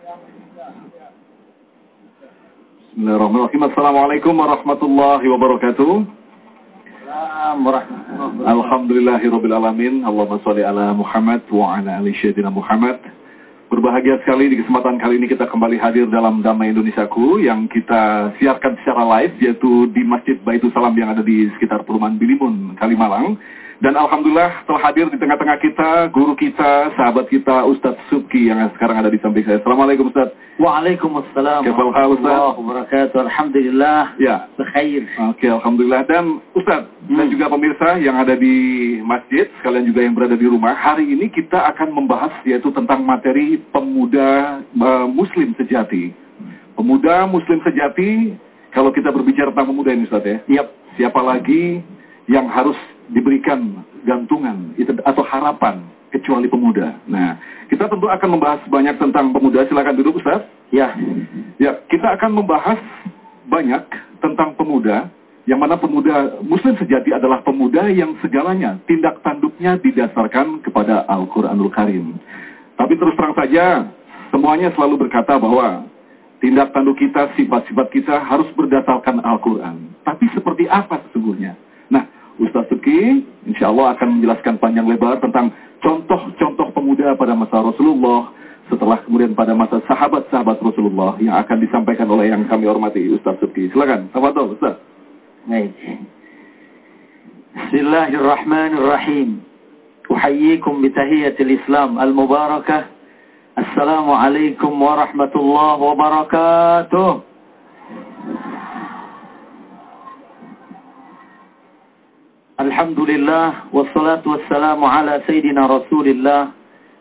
Bismillahirrahmanirrahim. Assalamualaikum warahmatullahi wabarakatuh. Alhamdulillahirabbil alamin. Allahumma shalli ala Muhammad wa ala ali sayyidina Muhammad. Berbahagia sekali di kesempatan kali ini kita kembali hadir dalam Damai Indonesiaku yang kita siarkan secara live yaitu di Masjid Baitul Salam yang ada di sekitar Perumahan Bilimun, Kalimalang. Dan Alhamdulillah telah hadir di tengah-tengah kita, guru kita, sahabat kita, Ustadz Subki yang sekarang ada di samping saya. Assalamualaikum Ustadz. Waalaikumsalam Ustaz. warahmatullahi wabarakatuh. Alhamdulillah. Ya, Bekhair. Oke, Alhamdulillah. Dan Ustadz, dan Hmm. juga pemirsa yang ada di masjid, sekalian juga yang berada di rumah, hari ini kita akan membahas yaitu tentang materi pemuda eh, muslim sejati. Pemuda muslim sejati, kalau kita berbicara tentang pemuda ini Ustadz ya, Yap. siapa lagi yang harus diberikan gantungan atau harapan kecuali pemuda. Nah, kita tentu akan membahas banyak tentang pemuda. Silakan duduk Ustadz. Ya. Ya, kita akan membahas banyak tentang pemuda, yang mana pemuda muslim sejati adalah pemuda yang segalanya tindak tanduknya didasarkan kepada Al-Quranul Karim. Tapi terus terang saja, semuanya selalu berkata bahwa tindak tanduk kita, sifat-sifat kita harus berdasarkan Al-Quran. Tapi seperti apa sesungguhnya? Nah, Ustaz Suki insya Allah akan menjelaskan panjang lebar tentang contoh-contoh pemuda pada masa Rasulullah, setelah kemudian pada masa sahabat-sahabat Rasulullah yang akan disampaikan oleh yang kami hormati Ustaz Subki. Silakan, tafadhol Ustaz. Baik. Bismillahirrahmanirrahim. Uhayyikum bitahiyatil Islam al-mubarakah. Assalamualaikum warahmatullahi wabarakatuh. الحمد لله والصلاة والسلام على سيدنا رسول الله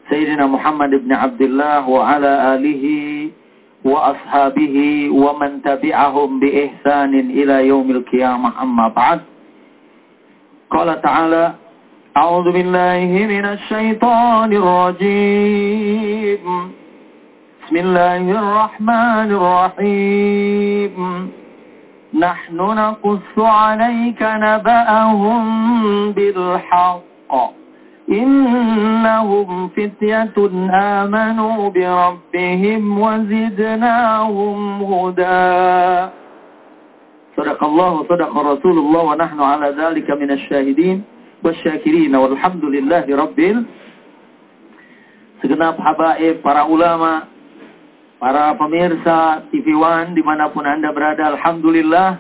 سيدنا محمد بن عبد الله وعلى آله وأصحابه ومن تبعهم بإحسان إلى يوم القيامة أما بعد قال تعالى أعوذ بالله من الشيطان الرجيم بسم الله الرحمن الرحيم Naqussu 'alaika naba'ahum bil haqq. إنهم فتية آمنوا بربهم وزدناهم هدى صدق الله صدق رسول الله ونحن على ذلك من الشاهدين والشاكرين والحمد لله رب segenap habaib, para ulama, para pemirsa TV One di mana pun Anda berada, Alhamdulillah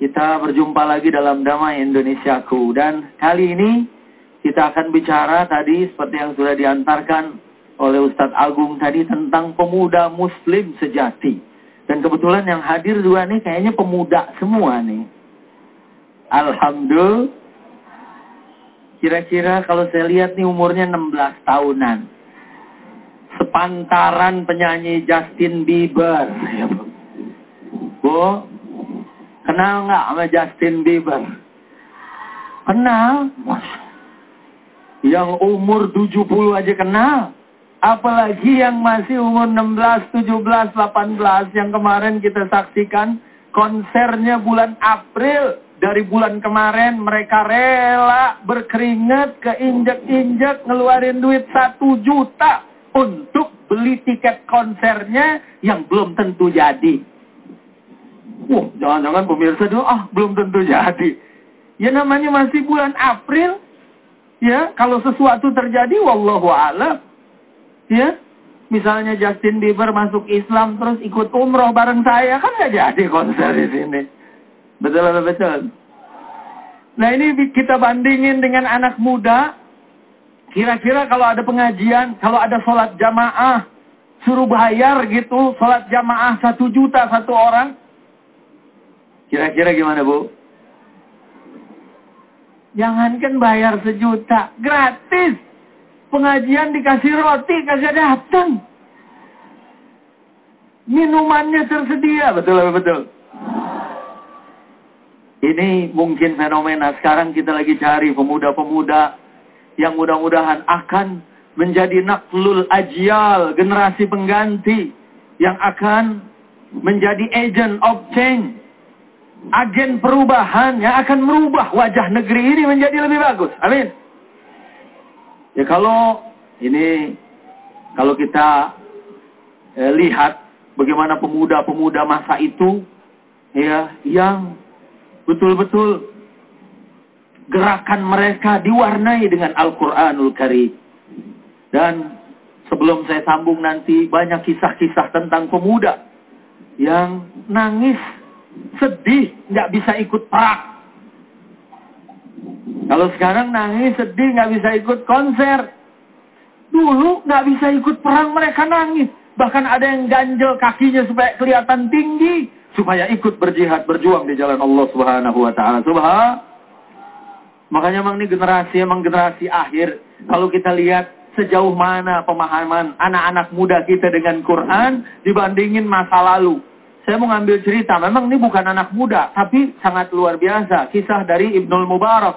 kita berjumpa lagi dalam Damai Indonesiaku dan kali ini kita akan bicara tadi seperti yang sudah diantarkan oleh Ustadz Agung tadi tentang pemuda muslim sejati. Dan kebetulan yang hadir juga nih kayaknya pemuda semua nih. Alhamdulillah. Kira-kira kalau saya lihat nih umurnya 16 tahunan. Sepantaran penyanyi Justin Bieber. Bu, kenal nggak sama Justin Bieber? Kenal? Yang umur 70 aja kenal. Apalagi yang masih umur 16, 17, 18 yang kemarin kita saksikan konsernya bulan April. Dari bulan kemarin mereka rela berkeringat keinjek-injek ngeluarin duit 1 juta untuk beli tiket konsernya yang belum tentu jadi. Wah, jangan-jangan pemirsa dulu, ah belum tentu jadi. Ya namanya masih bulan April, Ya, kalau sesuatu terjadi, wallahu a'lam. Ya, misalnya Justin Bieber masuk Islam terus ikut umroh bareng saya, kan nggak jadi konser di sini. Betul betul? Nah ini kita bandingin dengan anak muda. Kira-kira kalau ada pengajian, kalau ada sholat jamaah, suruh bayar gitu, sholat jamaah satu juta satu orang. Kira-kira gimana bu? Jangankan bayar sejuta, gratis. Pengajian dikasih roti, kagak datang. Minumannya tersedia, betul betul. Ini mungkin fenomena sekarang kita lagi cari pemuda-pemuda yang mudah-mudahan akan menjadi naklul ajial, generasi pengganti yang akan menjadi agent of change agen perubahan yang akan merubah wajah negeri ini menjadi lebih bagus. Amin. Ya kalau ini kalau kita eh, lihat bagaimana pemuda-pemuda masa itu ya yang betul-betul gerakan mereka diwarnai dengan Al-Qur'anul Karim. Dan sebelum saya sambung nanti banyak kisah-kisah tentang pemuda yang nangis, sedih, nggak bisa ikut perang. Kalau sekarang nangis, sedih, nggak bisa ikut konser. Dulu nggak bisa ikut perang, mereka nangis. Bahkan ada yang ganjel kakinya supaya kelihatan tinggi. Supaya ikut berjihad, berjuang di jalan Allah subhanahu wa ta'ala. Subhan. Makanya memang ini generasi, emang generasi akhir. Kalau kita lihat sejauh mana pemahaman anak-anak muda kita dengan Quran dibandingin masa lalu. Saya mau ngambil cerita, memang ini bukan anak muda, tapi sangat luar biasa. Kisah dari Ibnul Mubarak.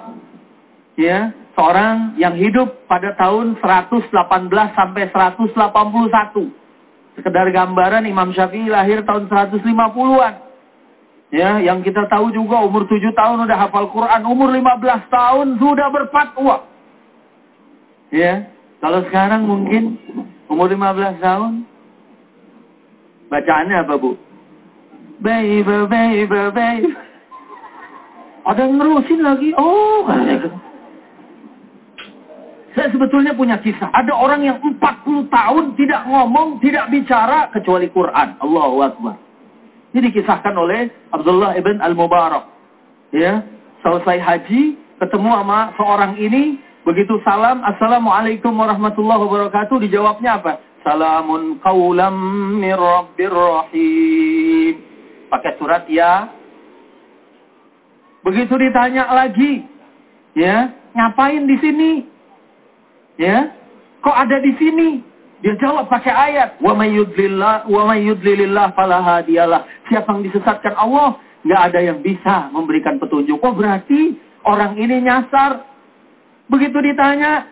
Ya, seorang yang hidup pada tahun 118 sampai 181. Sekedar gambaran Imam Syafi'i lahir tahun 150-an. Ya, yang kita tahu juga umur 7 tahun udah hafal Quran, umur 15 tahun sudah berfatwa. Ya, kalau sekarang mungkin umur 15 tahun bacaannya apa, Bu? Baby, baby, baby. Ada yang nerusin lagi. Oh, saya sebetulnya punya kisah. Ada orang yang 40 tahun tidak ngomong, tidak bicara kecuali Quran. Allahu Akbar. Ini dikisahkan oleh Abdullah ibn Al-Mubarak. Ya, selesai haji, ketemu sama seorang ini, begitu salam, Assalamualaikum warahmatullahi wabarakatuh, dijawabnya apa? Salamun qawlam mir rabbir rahim. Pakai surat ya. Begitu ditanya lagi, ya, ngapain di sini? Ya, kok ada di sini? Dia jawab pakai ayat, wa may yudlillah wa may yudlilillah fala hadiyalah. Siapa yang disesatkan Allah, nggak ada yang bisa memberikan petunjuk. Oh, berarti orang ini nyasar. Begitu ditanya,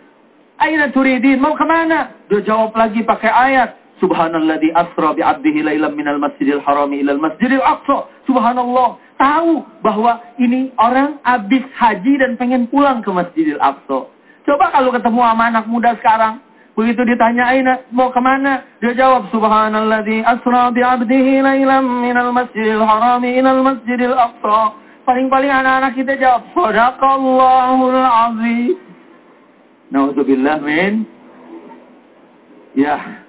Aina turidin, mau ke mana? Dia jawab lagi pakai ayat. Subhanalladzi asra bi 'abdihi lailan minal masjidil harami ilal masjidil aqsa. Subhanallah. Tahu bahwa ini orang habis haji dan pengen pulang ke Masjidil Aqsa. Coba kalau ketemu sama anak muda sekarang. Begitu ditanyain mau ke mana? Dia jawab Subhanalladzi asra bi 'abdihi lailan minal masjidil harami ilal masjidil aqsa. Paling-paling anak-anak kita jawab Sadaqallahul azim. Nauzubillah min. Ya.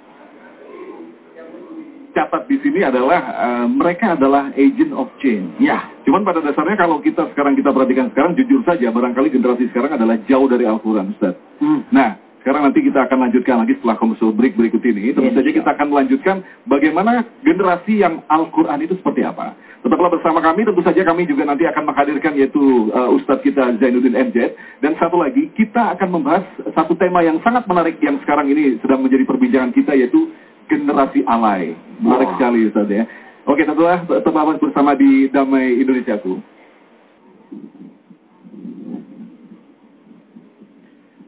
Catat di sini adalah uh, mereka adalah agent of change. Ya. Cuman pada dasarnya kalau kita sekarang kita perhatikan sekarang jujur saja barangkali generasi sekarang adalah jauh dari Al-Qur'an, Ustaz. Hmm. Nah, sekarang nanti kita akan lanjutkan lagi setelah komersial break berikut ini. Tentu Iya, saja kita akan melanjutkan bagaimana generasi yang Al-Quran itu seperti apa. Tetaplah bersama kami, tentu saja kami juga nanti akan menghadirkan yaitu uh, Ustadz kita Zainuddin MZ. Dan satu lagi, kita akan membahas satu tema yang sangat menarik yang sekarang ini sedang menjadi perbincangan kita yaitu generasi alay. Menarik Wah. sekali Ustadz ya. Oke, tentulah tetaplah bersama di Damai Indonesiaku.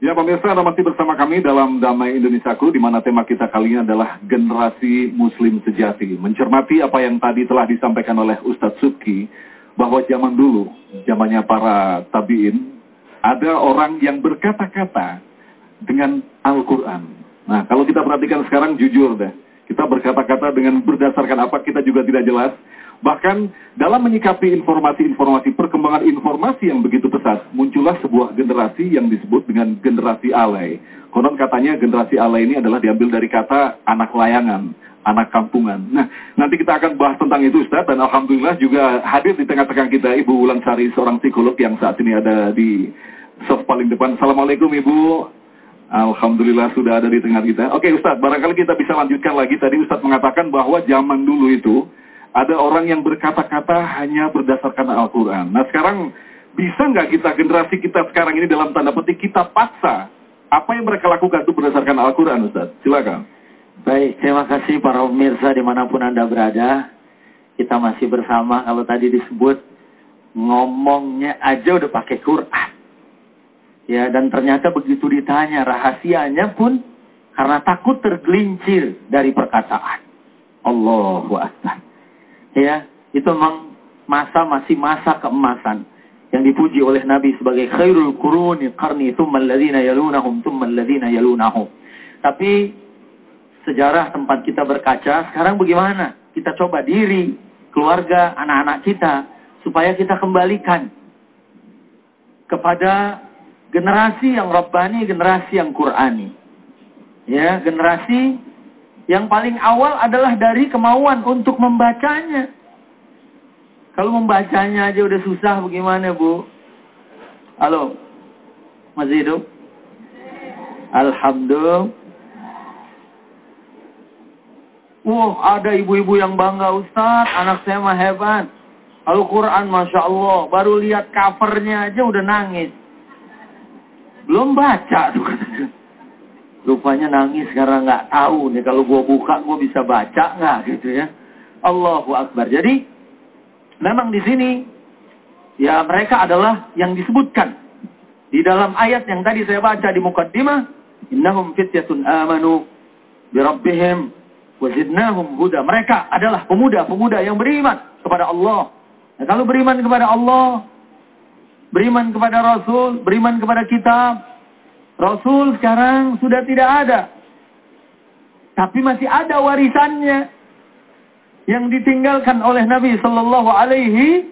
Ya pemirsa, Anda masih bersama kami dalam Damai Indonesiaku, di mana tema kita kali ini adalah generasi muslim sejati. Mencermati apa yang tadi telah disampaikan oleh Ustadz Subki, bahwa zaman dulu, zamannya para tabiin, ada orang yang berkata-kata dengan Al-Quran. Nah, kalau kita perhatikan sekarang jujur deh, kita berkata-kata dengan berdasarkan apa kita juga tidak jelas. Bahkan dalam menyikapi informasi-informasi, perkembangan informasi yang begitu pesat, muncullah sebuah generasi yang disebut dengan generasi alay. Konon katanya generasi alay ini adalah diambil dari kata anak layangan, anak kampungan. Nah, nanti kita akan bahas tentang itu Ustaz, dan Alhamdulillah juga hadir di tengah-tengah kita Ibu Wulan Sari, seorang psikolog yang saat ini ada di soft paling depan. Assalamualaikum Ibu. Alhamdulillah sudah ada di tengah kita. Oke Ustadz, barangkali kita bisa lanjutkan lagi. Tadi Ustadz mengatakan bahwa zaman dulu itu ada orang yang berkata-kata hanya berdasarkan Al-Quran. Nah sekarang bisa nggak kita generasi kita sekarang ini dalam tanda petik kita paksa apa yang mereka lakukan itu berdasarkan Al-Quran Ustadz? Silakan. Baik, terima kasih para pemirsa di mana pun Anda berada. Kita masih bersama, kalau tadi disebut ngomongnya aja udah pakai Quran. Ya, dan ternyata begitu ditanya rahasianya pun karena takut tergelincir dari perkataan. Allahu Akbar. Ya, itu memang masa masih masa keemasan yang dipuji oleh Nabi sebagai khairul quruni qarni thumma alladhina yalunahum thumma alladhina yalunahum. Tapi sejarah tempat kita berkaca. Sekarang bagaimana? Kita coba diri, keluarga, anak-anak kita. Supaya kita kembalikan kepada generasi yang Rabbani, generasi yang Qurani. Ya, generasi yang paling awal adalah dari kemauan untuk membacanya. Kalau membacanya aja udah susah bagaimana Bu? Halo? Masih hidup? Alhamdulillah. Wah, ada ibu-ibu yang bangga Ustaz, anak saya mah hebat. Al-Quran Masya Allah, baru lihat covernya aja udah nangis. Belum baca tuh Rupanya nangis karena nggak tahu nih kalau gua buka gua bisa baca nggak gitu ya. Allahu Akbar. Jadi memang di sini ya mereka adalah yang disebutkan di dalam ayat yang tadi saya baca di mukaddimah, innahum fityatun amanu bi rabbihim wa zidnahum huda. Mereka adalah pemuda-pemuda yang beriman kepada Allah. Nah, kalau beriman kepada Allah, beriman kepada Rasul, beriman kepada kitab, Rasul sekarang sudah tidak ada. Tapi masih ada warisannya yang ditinggalkan oleh Nabi sallallahu alaihi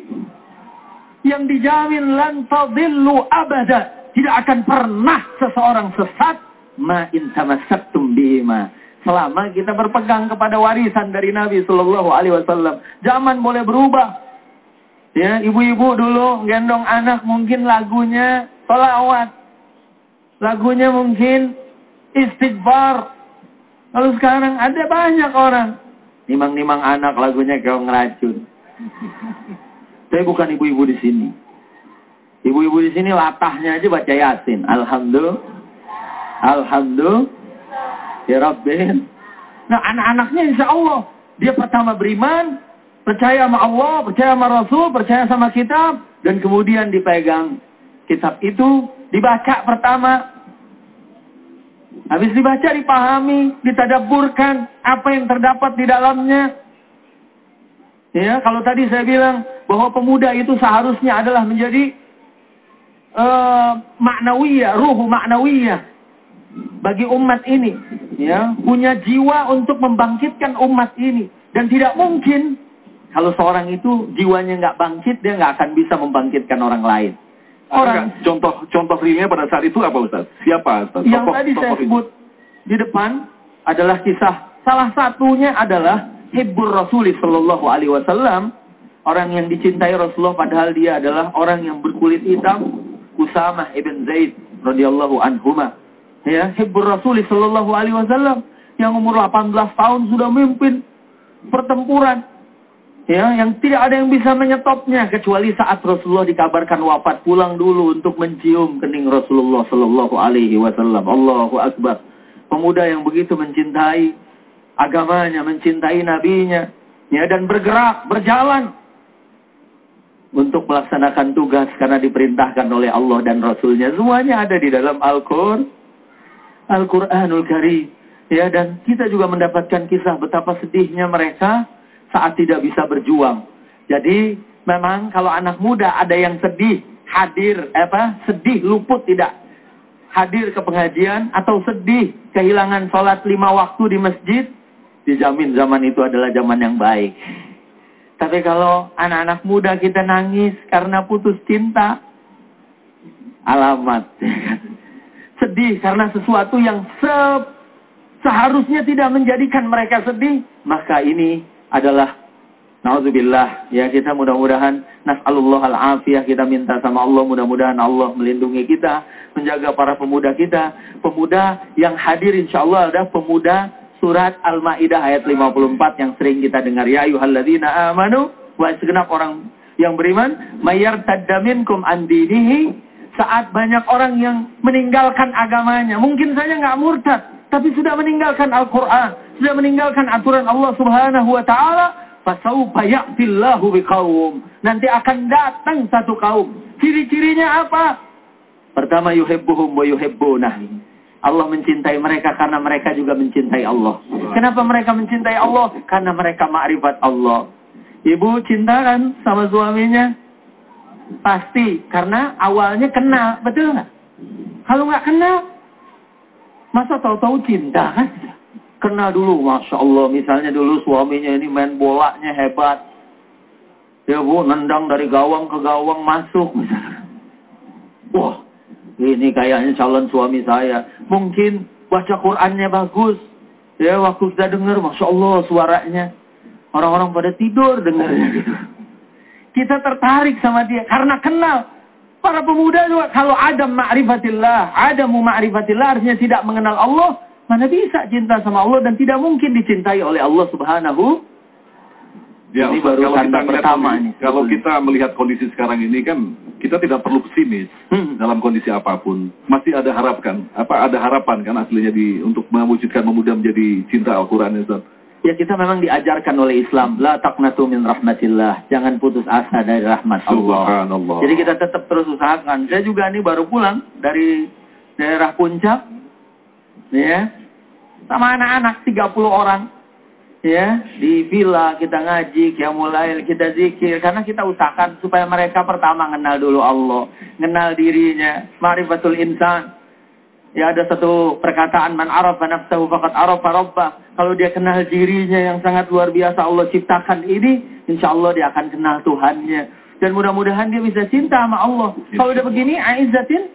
yang dijamin lan tadillu abada. Tidak akan pernah seseorang sesat ma in tamassaktum bima. Selama kita berpegang kepada warisan dari Nabi sallallahu alaihi wasallam. Zaman boleh berubah. Ya, ibu-ibu dulu gendong anak mungkin lagunya tolawat Lagunya mungkin istighfar. Kalau sekarang ada banyak orang. Nimang-nimang anak lagunya kau ngeracun. Saya bukan ibu-ibu di sini. Ibu-ibu di sini latahnya aja baca Yasin. Alhamdulillah. Alhamdulillah. Ya Rabbin. Nah anak-anaknya insya Allah. Dia pertama beriman. Percaya sama Allah. Percaya sama Rasul. Percaya sama kitab. Dan kemudian dipegang kitab itu. Dibaca pertama. Habis dibaca, dipahami, ditadaburkan apa yang terdapat di dalamnya. Ya, kalau tadi saya bilang bahwa pemuda itu seharusnya adalah menjadi uh, maknawiyah, ruh maknawiyah bagi umat ini. Ya, punya jiwa untuk membangkitkan umat ini. Dan tidak mungkin kalau seorang itu jiwanya nggak bangkit, dia nggak akan bisa membangkitkan orang lain. Orang contoh contoh realnya pada saat itu apa Ustaz? Siapa Ustaz? Yang tadi saya sebut di depan adalah kisah salah satunya adalah Hibbur Rasul sallallahu alaihi wasallam, orang yang dicintai Rasulullah padahal dia adalah orang yang berkulit hitam, Usamah ibn Zaid radhiyallahu anhuma. Ya, Hibbur Rasul sallallahu alaihi wasallam yang umur 18 tahun sudah memimpin pertempuran Ya, yang tidak ada yang bisa menyetopnya kecuali saat Rasulullah dikabarkan wafat pulang dulu untuk mencium kening Rasulullah Shallallahu Alaihi Wasallam. Allahu Akbar. Pemuda yang begitu mencintai agamanya, mencintai nabinya, ya dan bergerak, berjalan untuk melaksanakan tugas karena diperintahkan oleh Allah dan Rasulnya. Semuanya ada di dalam Al-Qur'an, Al-Quranul Karim. Ya, dan kita juga mendapatkan kisah betapa sedihnya mereka saat tidak bisa berjuang. Jadi memang kalau anak muda ada yang sedih, hadir apa? Sedih luput tidak hadir ke pengajian atau sedih kehilangan sholat lima waktu di masjid, dijamin zaman itu adalah zaman yang baik. Tapi kalau anak-anak muda kita nangis karena putus cinta, alamat. sedih karena sesuatu yang se seharusnya tidak menjadikan mereka sedih, maka ini adalah Nauzubillah. Ya kita mudah-mudahan nas'alullah al-afiyah kita minta sama Allah mudah-mudahan Allah melindungi kita menjaga para pemuda kita. Pemuda yang hadir insyaallah ada pemuda surat Al-Maidah ayat 54 yang sering kita dengar. Ya ayyuhalladzina amanu wa segenap orang yang beriman mayar taddaminkum andinihi saat banyak orang yang meninggalkan agamanya. Mungkin saja nggak murtad tapi sudah meninggalkan Al-Quran, sudah meninggalkan aturan Allah Subhanahu wa taala, fasaufa ya'tillahu biqaum. Nanti akan datang satu kaum. Ciri-cirinya apa? Pertama yuhibbuhum wa yuhibbunah. Allah mencintai mereka karena mereka juga mencintai Allah. Kenapa mereka mencintai Allah? Karena mereka ma'rifat Allah. Ibu cinta kan sama suaminya? Pasti, karena awalnya kenal, betul nggak? Kalau nggak kenal, Masa tahu-tahu cinta kan? Kenal dulu, Masya Allah. Misalnya dulu suaminya ini main bolanya hebat. Ya bu, nendang dari gawang ke gawang masuk. Wah, ini kayaknya calon suami saya. Mungkin baca Qurannya bagus. Ya, waktu kita dengar, Masya Allah suaranya. Orang-orang pada tidur dengarnya. Kita tertarik sama dia karena kenal. Para pemuda juga kalau ada ma'rifatillah, ada mu ma'rifatillah artinya tidak mengenal Allah, mana bisa cinta sama Allah dan tidak mungkin dicintai oleh Allah Subhanahu Ya, Ini baru kalau kita pertama melihat, ini. Kalau kita melihat kondisi sekarang ini kan kita tidak perlu pesimis Hmm. dalam kondisi apa pun. Masih ada harapkan, apa ada harapan kan aslinya di untuk mewujudkan memudah menjadi cinta Al-Qur'an Ustaz. Ya kita memang diajarkan oleh Islam, la taqnatu min rahmatillah. Jangan putus asa dari rahmat Allah. Subhanallah. Jadi kita tetap terus usahakan. Saya juga nih baru pulang dari daerah puncak. Ya. Sama anak-anak 30 orang. Ya, di villa kita ngaji, qiyamul kita zikir karena kita usahakan supaya mereka pertama kenal dulu Allah, kenal dirinya, marifatul insan. Ya ada satu perkataan man arafa nafsahu faqad arafa rabbah. Kalau dia kenal dirinya yang sangat luar biasa Allah ciptakan ini, insya Allah dia akan kenal Tuhannya. Dan mudah-mudahan dia bisa cinta sama Allah. Kalau udah begini, aizzatin,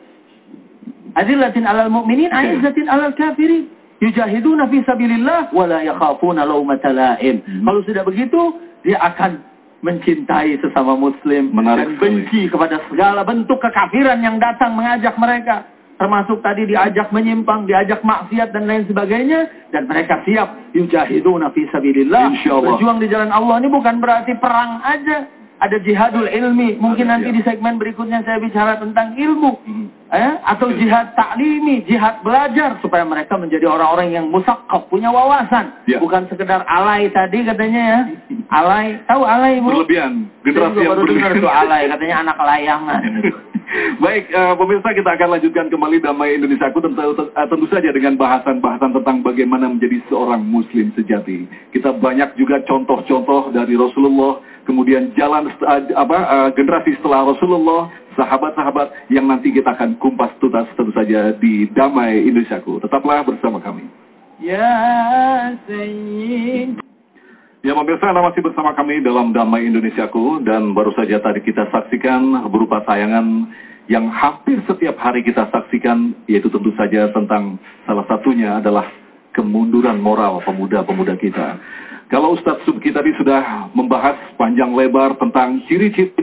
azillatin alal mu'minin, aizzatin alal kafirin. Yujahiduna fi sabilillah, wa la yakhafuna lawmata la'im. Hmm. Kalau sudah begitu, dia akan mencintai sesama muslim Menarik dan benci kepada segala bentuk kekafiran yang datang mengajak mereka termasuk tadi diajak menyimpang, diajak maksiat dan lain sebagainya dan mereka siap yujahiduna fi sabilillah. Berjuang di jalan Allah ini bukan berarti perang aja. Ada jihadul ilmi. Mungkin nanti ya. di segmen berikutnya saya bicara tentang ilmu. Hmm. Eh, atau jihad taklimi, jihad belajar supaya mereka menjadi orang-orang yang musakkaf, punya wawasan, Ya. bukan sekedar alay tadi katanya ya. Alay, tahu alay Bu? Berlebihan, generasi yang baru dengar berlebihan. tuh alay, katanya anak layangan. Baik, eh, pemirsa kita akan lanjutkan kembali Damai Indonesia Aku tentu, eh, tentu saja dengan bahasan-bahasan tentang bagaimana menjadi seorang muslim sejati. Kita banyak juga contoh-contoh dari Rasulullah, kemudian jalan eh, apa eh, generasi setelah Rasulullah, sahabat-sahabat yang nanti kita akan kumpas tuntas tentu saja di Damai Indonesia Aku. Tetaplah bersama kami. Ya Sayyid. Ya pemirsa, Anda masih bersama kami dalam Damai Indonesiaku dan baru saja tadi kita saksikan berupa tayangan yang hampir setiap hari kita saksikan yaitu tentu saja tentang salah satunya adalah kemunduran moral pemuda-pemuda kita. Kalau Ustadz Subki tadi sudah membahas panjang lebar tentang ciri-ciri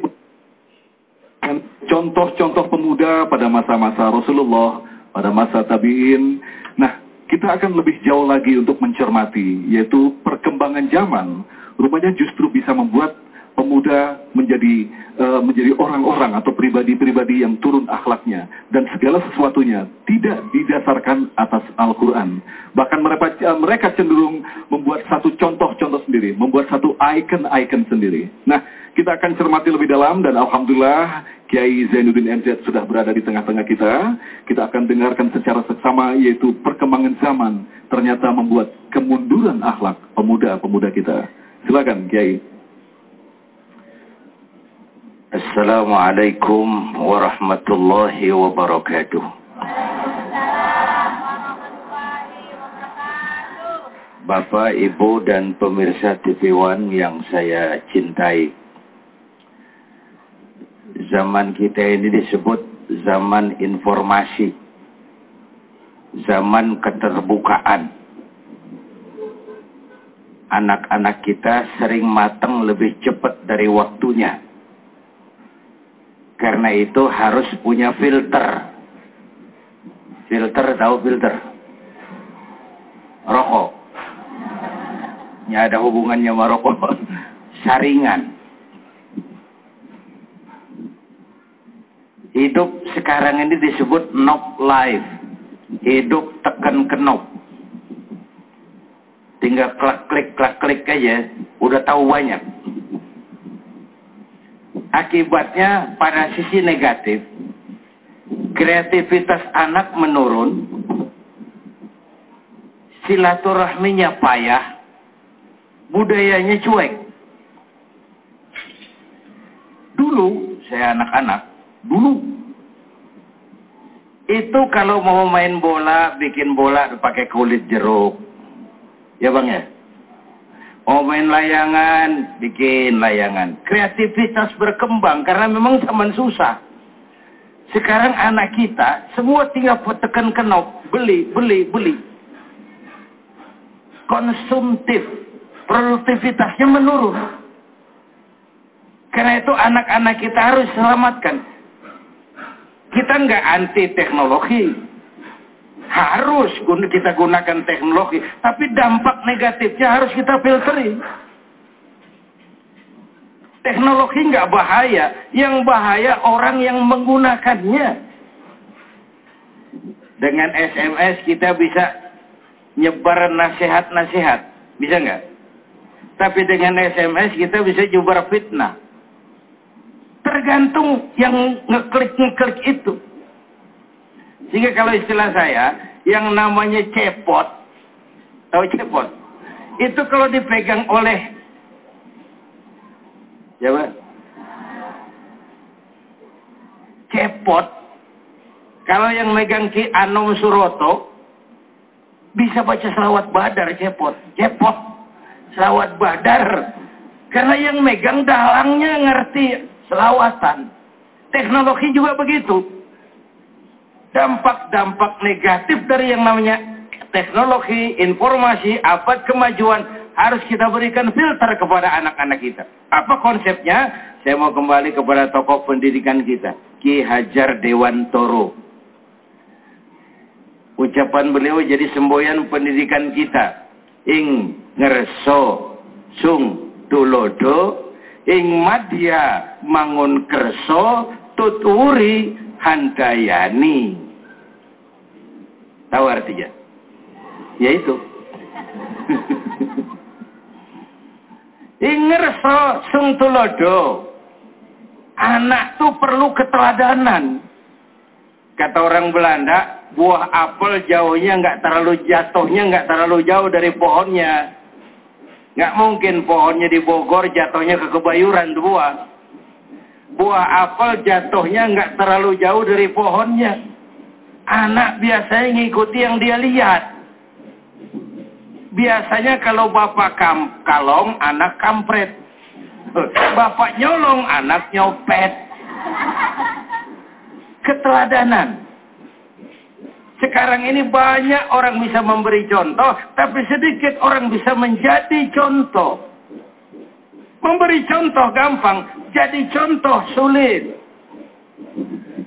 contoh-contoh pemuda pada masa-masa Rasulullah, pada masa tabi'in. Kita akan lebih jauh lagi untuk mencermati, yaitu perkembangan zaman. Rupanya justru bisa membuat pemuda menjadi eh, menjadi orang-orang atau pribadi-pribadi yang turun akhlaknya dan segala sesuatunya tidak didasarkan atas Al-Quran. Bahkan mereka, eh, mereka cenderung membuat satu contoh-contoh sendiri, membuat satu icon-icon sendiri. Nah, kita akan cermati lebih dalam dan Alhamdulillah Kiai Zainuddin MZ sudah berada di tengah-tengah kita. Kita akan dengarkan secara seksama yaitu perkembangan zaman ternyata membuat kemunduran akhlak pemuda-pemuda kita. Silakan Kiai. Assalamualaikum warahmatullahi wabarakatuh. Bapak, Ibu, dan pemirsa TV One yang saya cintai. Zaman kita ini disebut zaman informasi. Zaman keterbukaan. Anak-anak kita sering matang lebih cepat dari waktunya. Karena itu harus punya filter. Filter tahu filter? Rokok. Ini ada hubungannya sama rokok. Saringan. Hidup sekarang ini disebut knob life. Hidup tekan kenop. Tinggal klik klik klik klik aja, udah tahu banyak. Akibatnya pada sisi negatif, kreativitas anak menurun, silaturahminya payah, budayanya cuek. Dulu, saya anak-anak, dulu, itu kalau mau main bola, bikin bola pakai kulit jeruk, Ya bang ya? Mau main layangan, bikin layangan. Kreativitas berkembang karena memang zaman susah. Sekarang anak kita semua tinggal tekan kenop, beli, beli, beli. Konsumtif, produktivitasnya menurun. Karena itu anak-anak kita harus selamatkan. Kita nggak anti teknologi, harus kita gunakan teknologi, tapi dampak negatifnya harus kita filteri. Teknologi nggak bahaya, yang bahaya orang yang menggunakannya. Dengan SMS kita bisa nyebar nasihat-nasihat, bisa nggak? Tapi dengan SMS kita bisa nyebar fitnah. Tergantung yang ngeklik-ngeklik itu. Sehingga kalau istilah saya, yang namanya cepot, tahu cepot? Itu kalau dipegang oleh, ya? Cepot, kalau yang megang Ki Anom Suroto, bisa baca selawat badar cepot. Cepot, selawat badar. Karena yang megang dalangnya ngerti selawatan. Teknologi juga begitu dampak-dampak negatif dari yang namanya teknologi, informasi, abad kemajuan harus kita berikan filter kepada anak-anak kita. Apa konsepnya? Saya mau kembali kepada tokoh pendidikan kita, Ki Hajar Dewantoro. Ucapan beliau jadi semboyan pendidikan kita. Ing ngerso sung tulodo ing madya mangun kerso tuturi handayani Tahu artinya? Ya itu. so sung tulodo. Anak tuh perlu keteladanan. Kata orang Belanda, buah apel jauhnya nggak terlalu jatuhnya nggak terlalu jauh dari pohonnya. Nggak mungkin pohonnya di Bogor jatuhnya ke Kebayuran buah. Buah apel jatuhnya nggak terlalu jauh dari pohonnya. Anak biasanya ngikuti yang dia lihat. Biasanya kalau bapak kam kalong, anak kampret. Bapak nyolong, anak nyopet. Keteladanan. Sekarang ini banyak orang bisa memberi contoh, tapi sedikit orang bisa menjadi contoh. Memberi contoh gampang, jadi contoh sulit.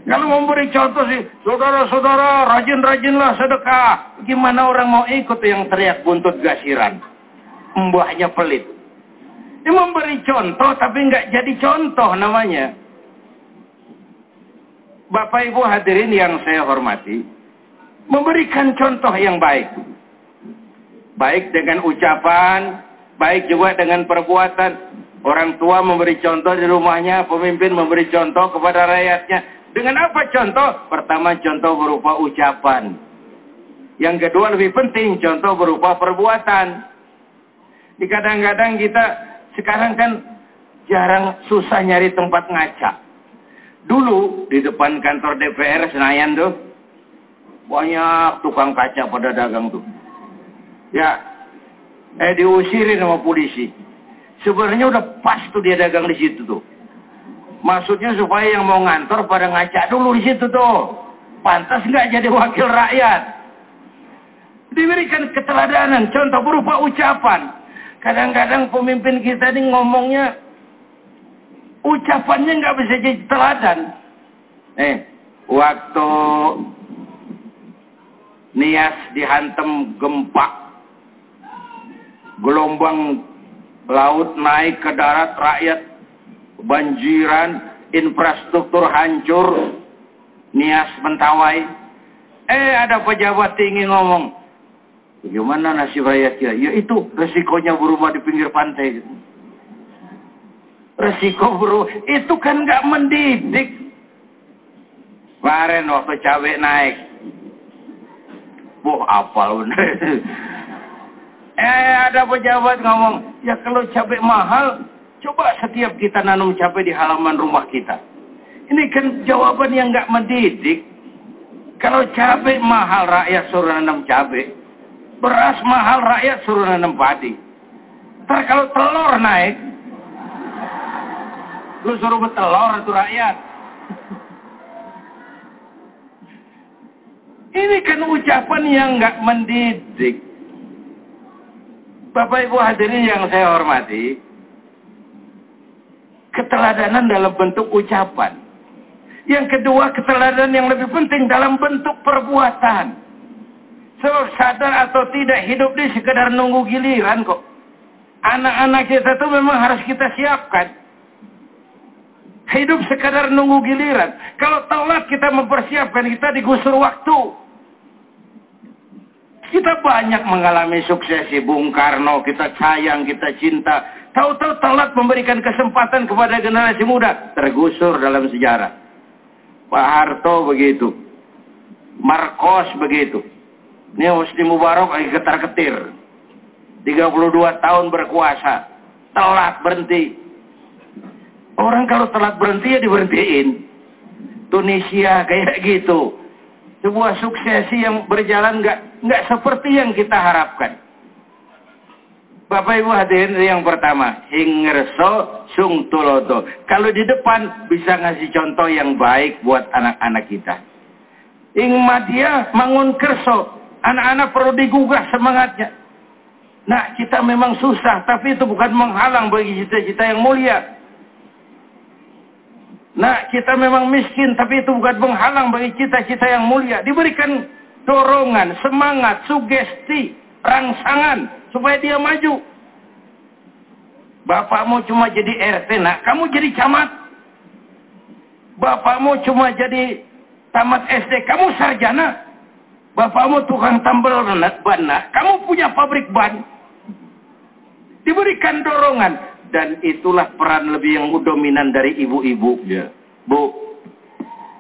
Kalau memberi contoh sih, saudara-saudara rajin-rajinlah sedekah. Gimana orang mau ikut yang teriak buntut gasiran? Mbahnya pelit. Dia memberi contoh tapi nggak jadi contoh namanya. Bapak Ibu hadirin yang saya hormati, memberikan contoh yang baik. Baik dengan ucapan, baik juga dengan perbuatan. Orang tua memberi contoh di rumahnya, pemimpin memberi contoh kepada rakyatnya. Dengan apa contoh? Pertama contoh berupa ucapan. Yang kedua lebih penting contoh berupa perbuatan. Di kadang-kadang kita sekarang kan jarang susah nyari tempat ngaca. Dulu di depan kantor DPR Senayan tuh banyak tukang kaca pada dagang tuh. Ya, eh diusirin sama polisi. Sebenarnya udah pas tuh dia dagang di situ tuh. Maksudnya supaya yang mau ngantor pada ngaca dulu di situ tuh. Pantas nggak jadi wakil rakyat. Diberikan keteladanan, contoh berupa ucapan. Kadang-kadang pemimpin kita ini ngomongnya ucapannya nggak bisa jadi teladan. Eh, waktu Nias dihantam gempa, gelombang laut naik ke darat, rakyat banjiran, infrastruktur hancur, nias mentawai. Eh ada pejabat tinggi ngomong, bagaimana nasib rakyat ya? Ya itu resikonya berubah di pinggir pantai. Resiko bro, itu kan nggak mendidik. Kemarin waktu cabai naik, Wah, apal bener. eh, ada pejabat ngomong, ya kalau cabai mahal, Coba setiap kita nanam cabai di halaman rumah kita. Ini kan jawaban yang nggak mendidik. Kalau cabai mahal rakyat suruh nanam cabai. Beras mahal rakyat suruh nanam padi. Ntar kalau telur naik, lu suruh bertelur itu rakyat. Ini kan ucapan yang nggak mendidik. Bapak Ibu hadirin yang saya hormati, keteladanan dalam bentuk ucapan. Yang kedua, keteladanan yang lebih penting dalam bentuk perbuatan. Sebab sadar atau tidak hidup ini sekedar nunggu giliran kok. Anak-anak kita itu memang harus kita siapkan. Hidup sekadar nunggu giliran. Kalau telat kita mempersiapkan, kita digusur waktu. Kita banyak mengalami suksesi Bung Karno, kita sayang, kita cinta. Tahu-tahu telat memberikan kesempatan kepada generasi muda. Tergusur dalam sejarah. Pak Harto begitu. Marcos begitu. Ini Husni Mubarak lagi ketar-ketir. 32 tahun berkuasa. Telat berhenti. Orang kalau telat berhenti ya diberhentiin. Tunisia kayak gitu. Sebuah suksesi yang berjalan nggak nggak seperti yang kita harapkan. Bapak Ibu hadirin yang pertama, Hingerso Sung Tulodo. Kalau di depan bisa ngasih contoh yang baik buat anak-anak kita. Ing Mangun Kerso, Anak-anak perlu digugah semangatnya. Nah, kita memang susah, tapi itu bukan menghalang bagi cita-cita yang mulia. Nah, kita memang miskin, tapi itu bukan menghalang bagi cita-cita yang mulia. Diberikan dorongan, semangat, sugesti, rangsangan, supaya dia maju. Bapakmu cuma jadi RT, nak kamu jadi camat. Bapakmu cuma jadi tamat SD, kamu sarjana. Bapakmu tukang tambal ban, nak. Kamu punya pabrik ban. Diberikan dorongan. Dan itulah peran lebih yang dominan dari ibu-ibu. Ya. Bu.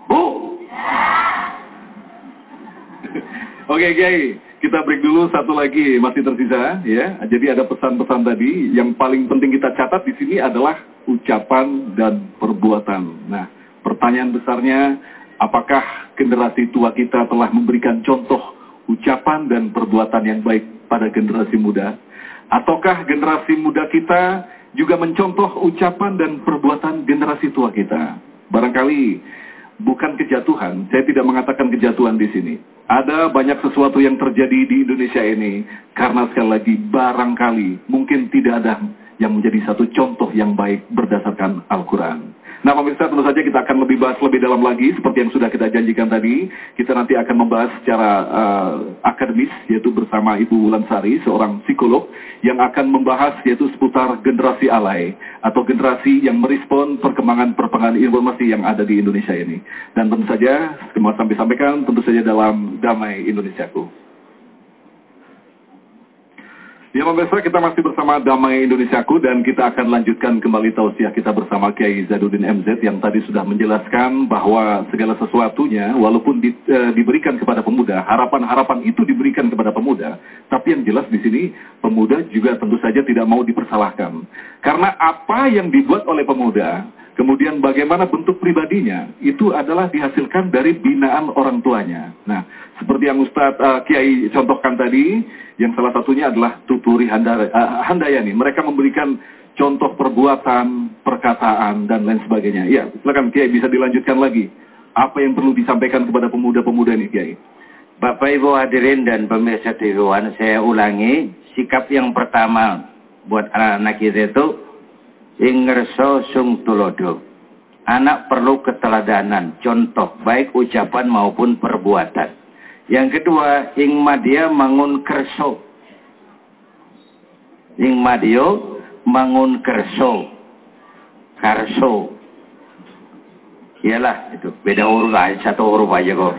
Bu. Oke, Kiai. Kita break dulu satu lagi masih tersisa ya. Jadi ada pesan-pesan tadi yang paling penting kita catat di sini adalah ucapan dan perbuatan. Nah, pertanyaan besarnya apakah generasi tua kita telah memberikan contoh ucapan dan perbuatan yang baik pada generasi muda? Ataukah generasi muda kita juga mencontoh ucapan dan perbuatan generasi tua kita? Barangkali bukan kejatuhan, saya tidak mengatakan kejatuhan di sini. Ada banyak sesuatu yang terjadi di Indonesia ini karena sekali lagi barangkali mungkin tidak ada yang menjadi satu contoh yang baik berdasarkan Al-Quran. Nah pemirsa tentu saja kita akan lebih bahas lebih dalam lagi seperti yang sudah kita janjikan tadi. Kita nanti akan membahas secara uh, akademis yaitu bersama Ibu Wulansari seorang psikolog yang akan membahas yaitu seputar generasi alay atau generasi yang merespon perkembangan perkembangan informasi yang ada di Indonesia ini. Dan tentu saja, semua sampai sampaikan tentu saja dalam Damai Indonesiaku. Ya pemirsa kita masih bersama Damai Indonesiaku dan kita akan lanjutkan kembali tausiah kita bersama Kiai Zadudin MZ yang tadi sudah menjelaskan bahwa segala sesuatunya walaupun di, e, diberikan kepada pemuda, harapan-harapan itu diberikan kepada pemuda, tapi yang jelas di sini pemuda juga tentu saja tidak mau dipersalahkan. Karena apa yang dibuat oleh pemuda Kemudian bagaimana bentuk pribadinya itu adalah dihasilkan dari binaan orang tuanya. Nah, seperti yang Ustadz uh, Kiai contohkan tadi, yang salah satunya adalah Tuturi Handaya, uh, Handayani. Mereka memberikan contoh perbuatan, perkataan, dan lain sebagainya. Ya, silakan Kiai bisa dilanjutkan lagi. Apa yang perlu disampaikan kepada pemuda-pemuda ini Kiai? Bapak Ibu hadirin dan pemirsa TV One, saya ulangi, sikap yang pertama buat anak-anak kita itu Ingerso sung tulodo. Anak perlu keteladanan, contoh baik ucapan maupun perbuatan. Yang kedua, ing madia mangun kerso. Ing madio mangun kerso. Karso. Iyalah itu, beda huruf aja, satu huruf aja kok.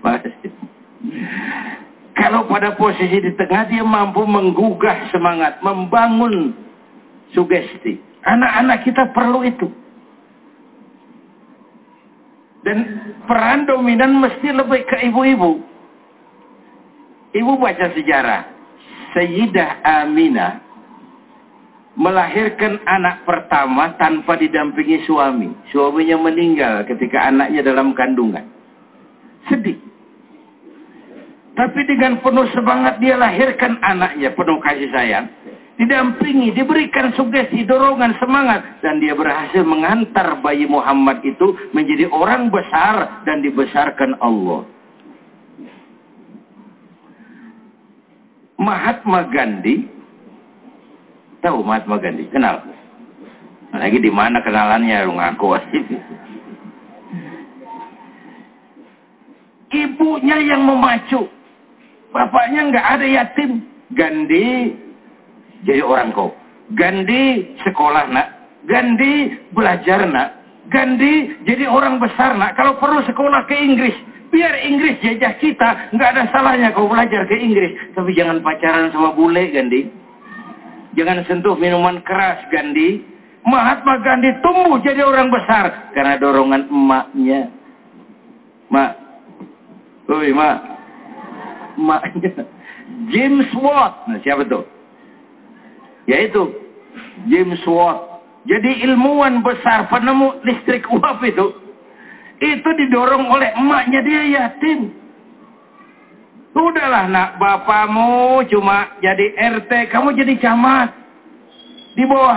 Kalau pada posisi di tengah dia mampu menggugah semangat, membangun sugesti. Anak-anak kita perlu itu. Dan peran dominan mesti lebih ke ibu-ibu. Ibu baca sejarah. Sayyidah Aminah melahirkan anak pertama tanpa didampingi suami. Suaminya meninggal ketika anaknya dalam kandungan. Sedih. Tapi dengan penuh semangat dia lahirkan anaknya penuh kasih sayang. Didampingi, diberikan sugesti, dorongan, semangat. Dan dia berhasil mengantar bayi Muhammad itu menjadi orang besar dan dibesarkan Allah. Mahatma Gandhi, tahu Mahatma Gandhi? Kenal? Lagi di mana kenalannya ngaku Ibunya yang memacu. Bapaknya nggak ada yatim. Gandhi jadi orang kau. Gandhi sekolah nak. Gandhi belajar nak. Gandhi jadi orang besar nak. Kalau perlu sekolah ke Inggris. Biar Inggris jajah kita. nggak ada salahnya kau belajar ke Inggris. Tapi jangan pacaran sama bule Gandhi. Jangan sentuh minuman keras Gandhi. Mahatma Gandhi tumbuh jadi orang besar. Karena dorongan emaknya. Mak. Ui, mak. Maknya. James Watt. Nah, siapa tuh? Yaitu James Watt. Jadi ilmuwan besar penemu listrik uap itu. Itu didorong oleh emaknya dia yatim. Udahlah nak, bapamu cuma jadi RT, kamu jadi camat. Di bawah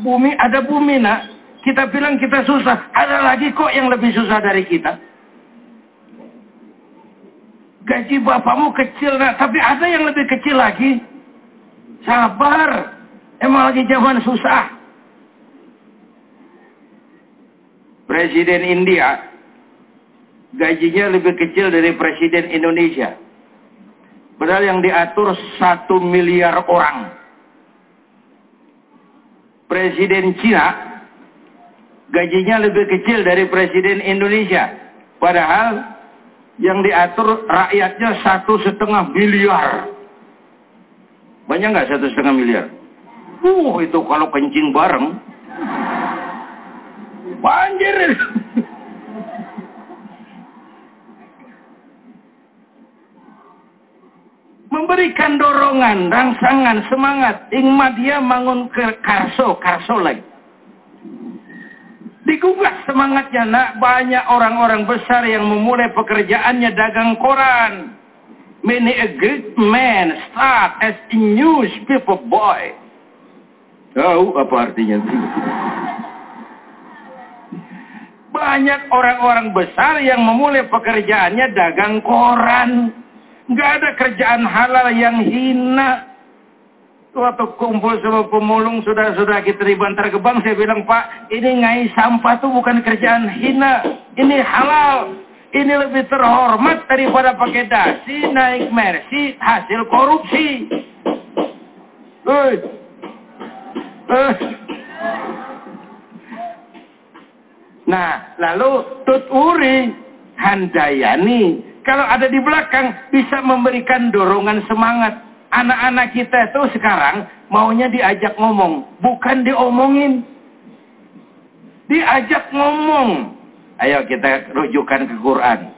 bumi ada bumi nak. Kita bilang kita susah. Ada lagi kok yang lebih susah dari kita. Gaji bapamu kecil nak, tapi ada yang lebih kecil lagi. Sabar. Emang lagi zaman susah. Presiden India gajinya lebih kecil dari Presiden Indonesia. Padahal yang diatur satu miliar orang. Presiden Cina gajinya lebih kecil dari Presiden Indonesia. Padahal yang diatur rakyatnya satu setengah miliar. Banyak nggak satu setengah miliar? Uh, itu kalau kencing bareng. Banjir. Memberikan dorongan, rangsangan, semangat. Ingma dia bangun ke karso, karso lagi. Digugah semangatnya nak. Banyak orang-orang besar yang memulai pekerjaannya dagang koran. Many a great man start as a newspaper boy. Tahu apa artinya? Banyak orang-orang besar yang memulai pekerjaannya dagang koran. Nggak ada kerjaan halal yang hina. Waktu kumpul sama pemulung, sudah-sudah kita di Bantar Gebang, saya bilang, Pak, ini ngai sampah tuh bukan kerjaan hina. Ini halal. Ini lebih terhormat daripada pakai dasi, naik mercy, hasil korupsi. Uy. Nah, lalu Tuturi Handayani kalau ada di belakang bisa memberikan dorongan semangat. Anak-anak kita itu sekarang maunya diajak ngomong, bukan diomongin. Diajak ngomong. Ayo kita rujukan ke Quran.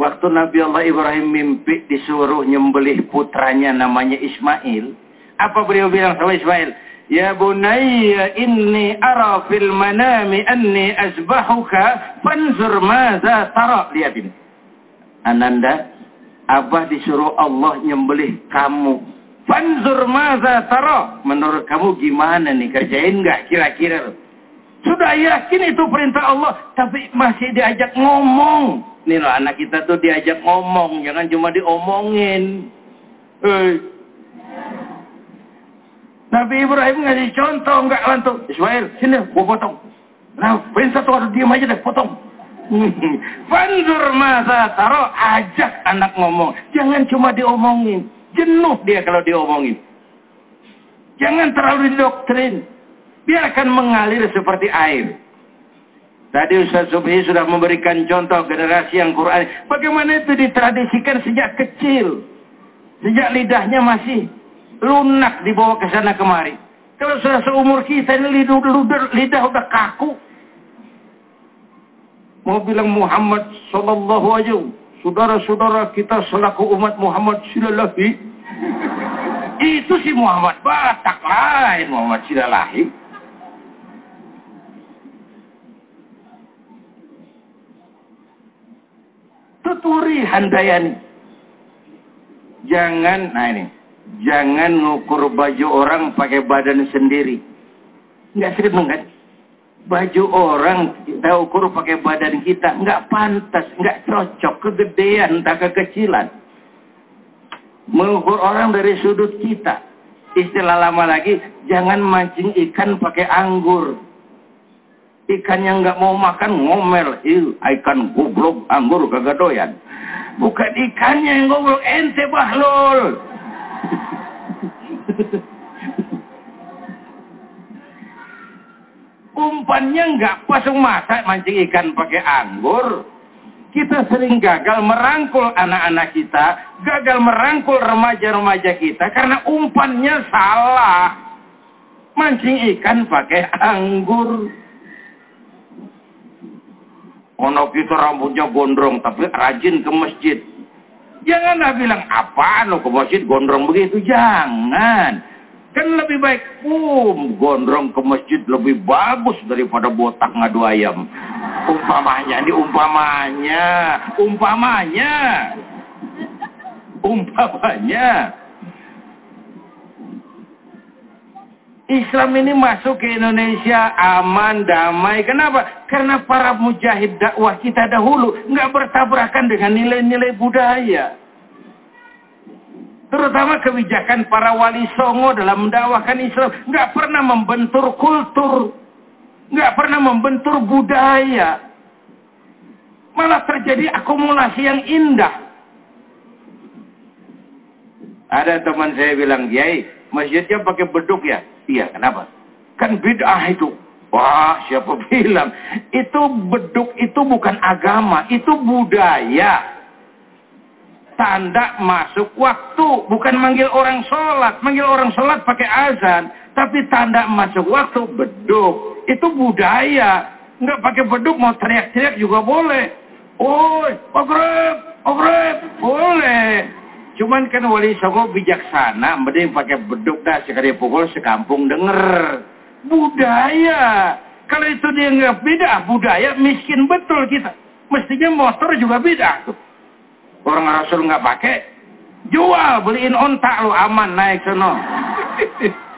Waktu Nabi Allah Ibrahim mimpi disuruh nyembelih putranya namanya Ismail. Apa beliau bilang sama Ismail? Ya bunayya inni ara fil manami anni azbahuka fanzur maza tara. Lihat ini. Ananda, Abah disuruh Allah nyembelih kamu. Fanzur maza tara. Menurut kamu gimana nih? Kerjain nggak kira-kira? Sudah yakin itu perintah Allah. Tapi masih diajak ngomong. Nih loh anak kita tuh diajak ngomong. Jangan cuma diomongin. Eh, Nabi Ibrahim ngasih contoh nggak lantuk. Ismail, sini gua potong. Nah, perintah tuh harus diam aja deh, potong. Fanzur masa taro ajak anak ngomong. Jangan cuma diomongin. Jenuh dia kalau diomongin. Jangan terlalu didoktrin. Biarkan mengalir seperti air. Tadi Ustaz Subhi sudah memberikan contoh generasi yang Quran. Bagaimana itu ditradisikan sejak kecil. Sejak lidahnya masih lunak dibawa ke sana kemari. Kalau sudah seumur kita ini lidah, lidah, lidah udah kaku. Mau bilang Muhammad Sallallahu aja. Saudara-saudara kita selaku umat Muhammad Silalahi. Itu si Muhammad Batak lain Muhammad Silalahi. Tuturi Handayani. Jangan, nah ini, jangan ngukur baju orang pakai badan sendiri. Nggak seneng kan? Baju orang kita ukur pakai badan kita. Nggak pantas, nggak cocok, kegedean, tak kekecilan. Mengukur orang dari sudut kita. Istilah lama lagi, jangan mancing ikan pakai anggur. Ikan yang nggak mau makan ngomel. Ikan goblok, anggur kagak doyan. Bukan ikannya yang goblok, ente bahlul. Umpannya nggak pas masa mancing ikan pakai anggur. Kita sering gagal merangkul anak-anak kita, gagal merangkul remaja-remaja kita karena umpannya salah. Mancing ikan pakai anggur. Ono kita rambutnya gondrong tapi rajin ke masjid. Janganlah bilang apa lo ke masjid gondrong begitu. Jangan. Kan lebih baik um gondrong ke masjid lebih bagus daripada botak ngadu ayam. Umpamanya ini umpamanya, umpamanya. Umpamanya. Islam ini masuk ke Indonesia aman, damai. Kenapa? Karena para mujahid dakwah kita dahulu nggak bertabrakan dengan nilai-nilai budaya. Terutama kebijakan para wali songo dalam mendakwahkan Islam nggak pernah membentur kultur, nggak pernah membentur budaya. Malah terjadi akumulasi yang indah. Ada teman saya bilang, Kiai, masjidnya pakai beduk ya? Iya, kenapa? Kan bid'ah itu. Wah, siapa bilang? Itu beduk itu bukan agama, itu budaya. Tanda masuk waktu, bukan manggil orang sholat. Manggil orang sholat pakai azan. Tapi tanda masuk waktu, beduk. Itu budaya. Nggak pakai beduk, mau teriak-teriak juga boleh. Oi, ogrep, ogrep, boleh. Cuman kan wali songo bijaksana, mending pakai beduk dah sekali pukul sekampung denger. Budaya. Kalau itu dia nggak beda, budaya miskin betul kita. Mestinya motor juga beda tuh. Orang Rasul nggak pakai, jual, beliin ontak lo aman naik sono.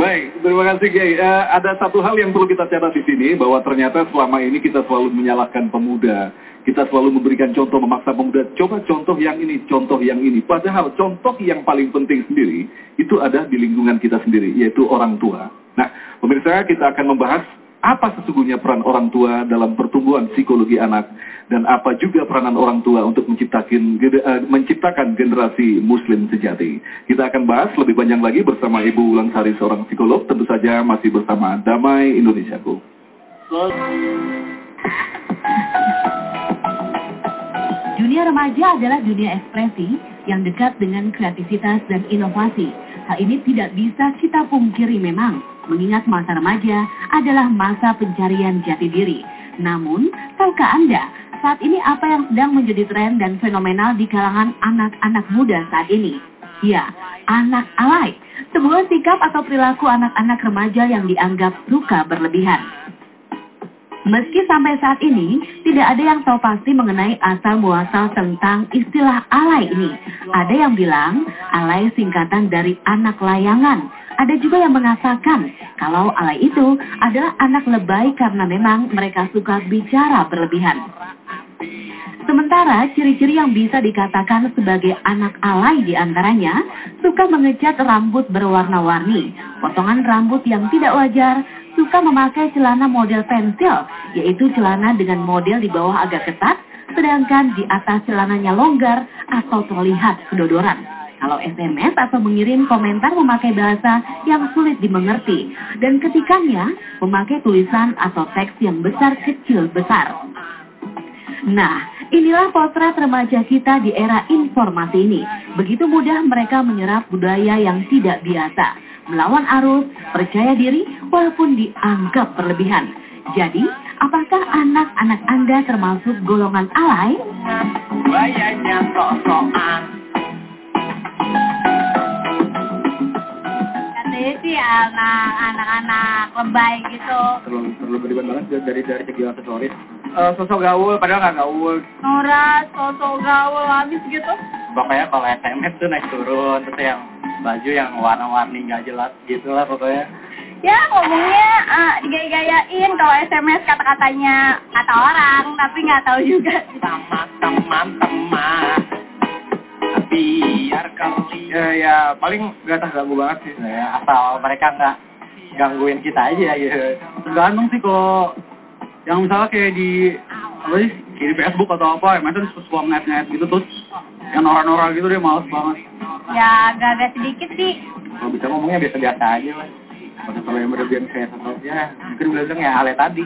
Baik, terima kasih Kiai. Uh, ada satu hal yang perlu kita catat di sini bahwa ternyata selama ini kita selalu menyalahkan pemuda, kita selalu memberikan contoh memaksa pemuda. Coba contoh yang ini, contoh yang ini. Padahal contoh yang paling penting sendiri itu ada di lingkungan kita sendiri, yaitu orang tua. Nah, pemirsa kita akan membahas apa sesungguhnya peran orang tua dalam pertumbuhan psikologi anak dan apa juga peranan orang tua untuk menciptakan uh, menciptakan generasi muslim sejati. Kita akan bahas lebih panjang lagi bersama Ibu Langsari seorang psikolog, tentu saja masih bersama Damai Indonesiaku. Dunia remaja adalah dunia ekspresi yang dekat dengan kreativitas dan inovasi. Hal ini tidak bisa kita pungkiri memang mengingat masa remaja adalah masa pencarian jati diri. Namun, tahukah Anda, saat ini apa yang sedang menjadi tren dan fenomenal di kalangan anak-anak muda saat ini? Ya, anak alay. Sebuah sikap atau perilaku anak-anak remaja yang dianggap suka berlebihan. Meski sampai saat ini tidak ada yang tahu pasti mengenai asal muasal tentang istilah alay ini. Ada yang bilang alay singkatan dari anak layangan. Ada juga yang mengatakan kalau alay itu adalah anak lebay karena memang mereka suka bicara berlebihan. Sementara ciri-ciri yang bisa dikatakan sebagai anak alay di antaranya suka mengecat rambut berwarna-warni, potongan rambut yang tidak wajar, suka memakai celana model pensil, yaitu celana dengan model di bawah agak ketat, sedangkan di atas celananya longgar atau terlihat kedodoran. Kalau SMS atau mengirim komentar memakai bahasa yang sulit dimengerti, dan ketikannya memakai tulisan atau teks yang besar kecil besar. Nah, inilah potret remaja kita di era informasi ini. Begitu mudah mereka menyerap budaya yang tidak biasa melawan arus, percaya diri walaupun dianggap berlebihan. Jadi, apakah anak-anak Anda termasuk golongan alay? Bayanya sok-sokan. Katanya sih anak anak-anak lebay gitu. terlalu terlalu berlebihan banget dari dari, dari segi aksesoris Eh, sosok gaul, padahal nggak gaul. Noras, sosok gaul habis gitu. pokoknya kalau SMS tuh naik turun terus yang baju yang warna-warni nggak jelas gitu lah pokoknya Ya ngomongnya uh, digaya-gayain kalau SMS kata-katanya kata orang tapi nggak tahu juga. sama teman-teman biar kau Ya, ya paling nggak terganggu banget sih. ya, asal mereka nggak gangguin kita aja gitu Tergantung sih kalau yang misalnya kayak di apa sih kayak di Facebook atau apa, ya macam suka ngeliat-ngeliat gitu terus yang norak-norak gitu deh males banget. Ya agak-agak sedikit sih. kalau bisa ngomongnya biasa-biasa aja lah Pada kalau yang berlebihan kayak satu ya mungkin bilang ya ale tadi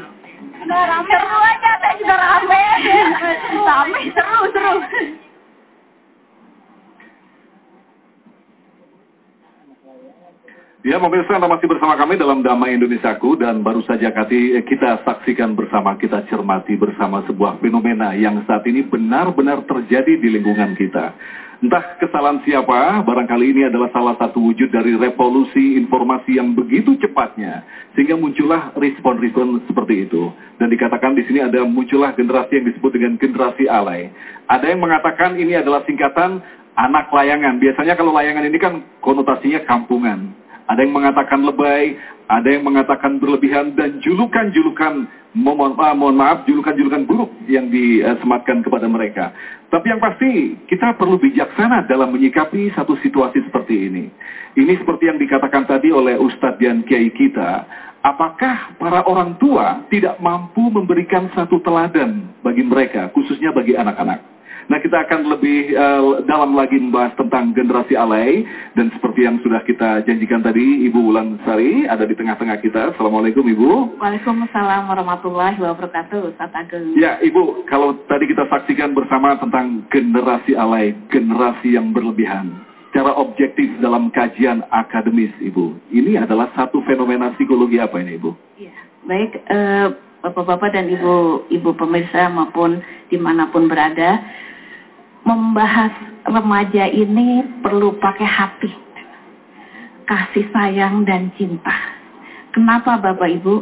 Udah rame. Seru aja, teh juga rame. rame, seru, seru. Ya, pemirsa Anda masih bersama kami dalam Damai Indonesiaku dan baru saja kati, eh, kita saksikan bersama, kita cermati bersama sebuah fenomena yang saat ini benar-benar terjadi di lingkungan kita. Entah kesalahan siapa, barangkali ini adalah salah satu wujud dari revolusi informasi yang begitu cepatnya, sehingga muncullah respon-respon seperti itu. Dan dikatakan di sini ada muncullah generasi yang disebut dengan generasi alay. Ada yang mengatakan ini adalah singkatan anak layangan. Biasanya kalau layangan ini kan konotasinya kampungan. Ada yang mengatakan lebay, ada yang mengatakan berlebihan, dan julukan-julukan, mohon, ah, mohon maaf, julukan-julukan buruk yang disematkan kepada mereka. Tapi yang pasti, kita perlu bijaksana dalam menyikapi satu situasi seperti ini. Ini seperti yang dikatakan tadi oleh Ustadz dan Kiai kita, apakah para orang tua tidak mampu memberikan satu teladan bagi mereka, khususnya bagi anak-anak? Nah kita akan lebih uh, dalam lagi membahas tentang generasi alay dan seperti yang sudah kita janjikan tadi Ibu Wulan Sari ada di tengah-tengah kita. Assalamualaikum Ibu. Waalaikumsalam warahmatullahi wabarakatuh, Ustaz Ageng. Ya Ibu, kalau tadi kita saksikan bersama tentang generasi alay, generasi yang berlebihan. Secara objektif dalam kajian akademis Ibu, ini adalah satu fenomena psikologi apa ini Ibu? Iya, baik eh, Bapak-Bapak dan Ibu Ibu pemirsa maupun di mana pun berada, membahas remaja ini perlu pakai hati, kasih sayang dan cinta. Kenapa Bapak Ibu?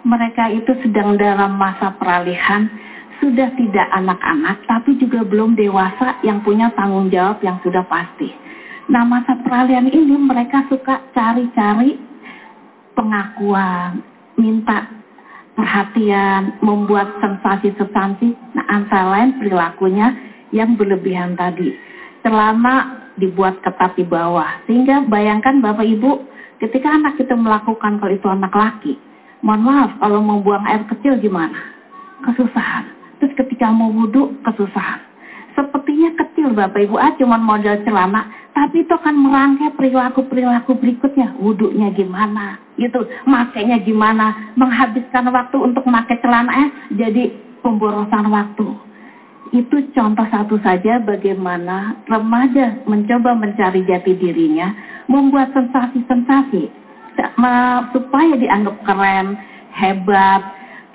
Mereka itu sedang dalam masa peralihan, sudah tidak anak-anak, tapi juga belum dewasa yang punya tanggung jawab yang sudah pasti. Nah masa peralihan ini mereka suka cari-cari pengakuan, minta perhatian, membuat sensasi-sensasi. Nah antara lain perilakunya yang berlebihan tadi. Celana dibuat ketat di bawah. Sehingga bayangkan Bapak Ibu, ketika anak itu melakukan kalau itu anak laki, mohon maaf kalau mau buang air kecil gimana? Kesusahan. Terus ketika mau wudhu, kesusahan. Sepertinya kecil Bapak Ibu, ah cuma model celana, tapi itu akan merangkai perilaku-perilaku berikutnya. Wudhunya gimana? Gitu, makainya gimana? Menghabiskan waktu untuk pakai celana eh jadi pemborosan waktu itu contoh satu saja bagaimana remaja mencoba mencari jati dirinya, membuat sensasi-sensasi supaya dianggap keren, hebat,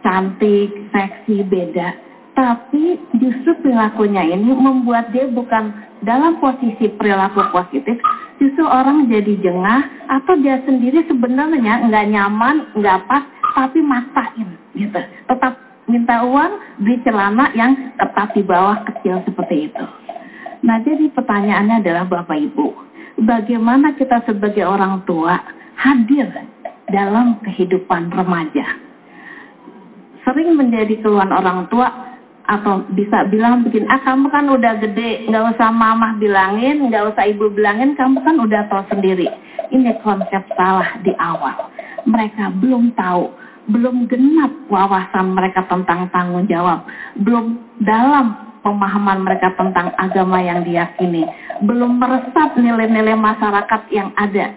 cantik, seksi, beda. Tapi justru perilakunya ini membuat dia bukan dalam posisi perilaku positif, justru orang jadi jengah atau dia sendiri sebenarnya nggak nyaman, nggak pas, tapi maksain gitu. Tetap minta uang, beli celana yang ketat di bawah kecil seperti itu. Nah jadi pertanyaannya adalah Bapak Ibu, bagaimana kita sebagai orang tua hadir dalam kehidupan remaja? Sering menjadi keluhan orang tua atau bisa bilang bikin, ah kamu kan udah gede, nggak usah mamah bilangin, nggak usah ibu bilangin, kamu kan udah tahu sendiri. Ini konsep salah di awal. Mereka belum tahu belum genap wawasan mereka tentang tanggung jawab, belum dalam pemahaman mereka tentang agama yang diyakini, belum meresap nilai-nilai masyarakat yang ada.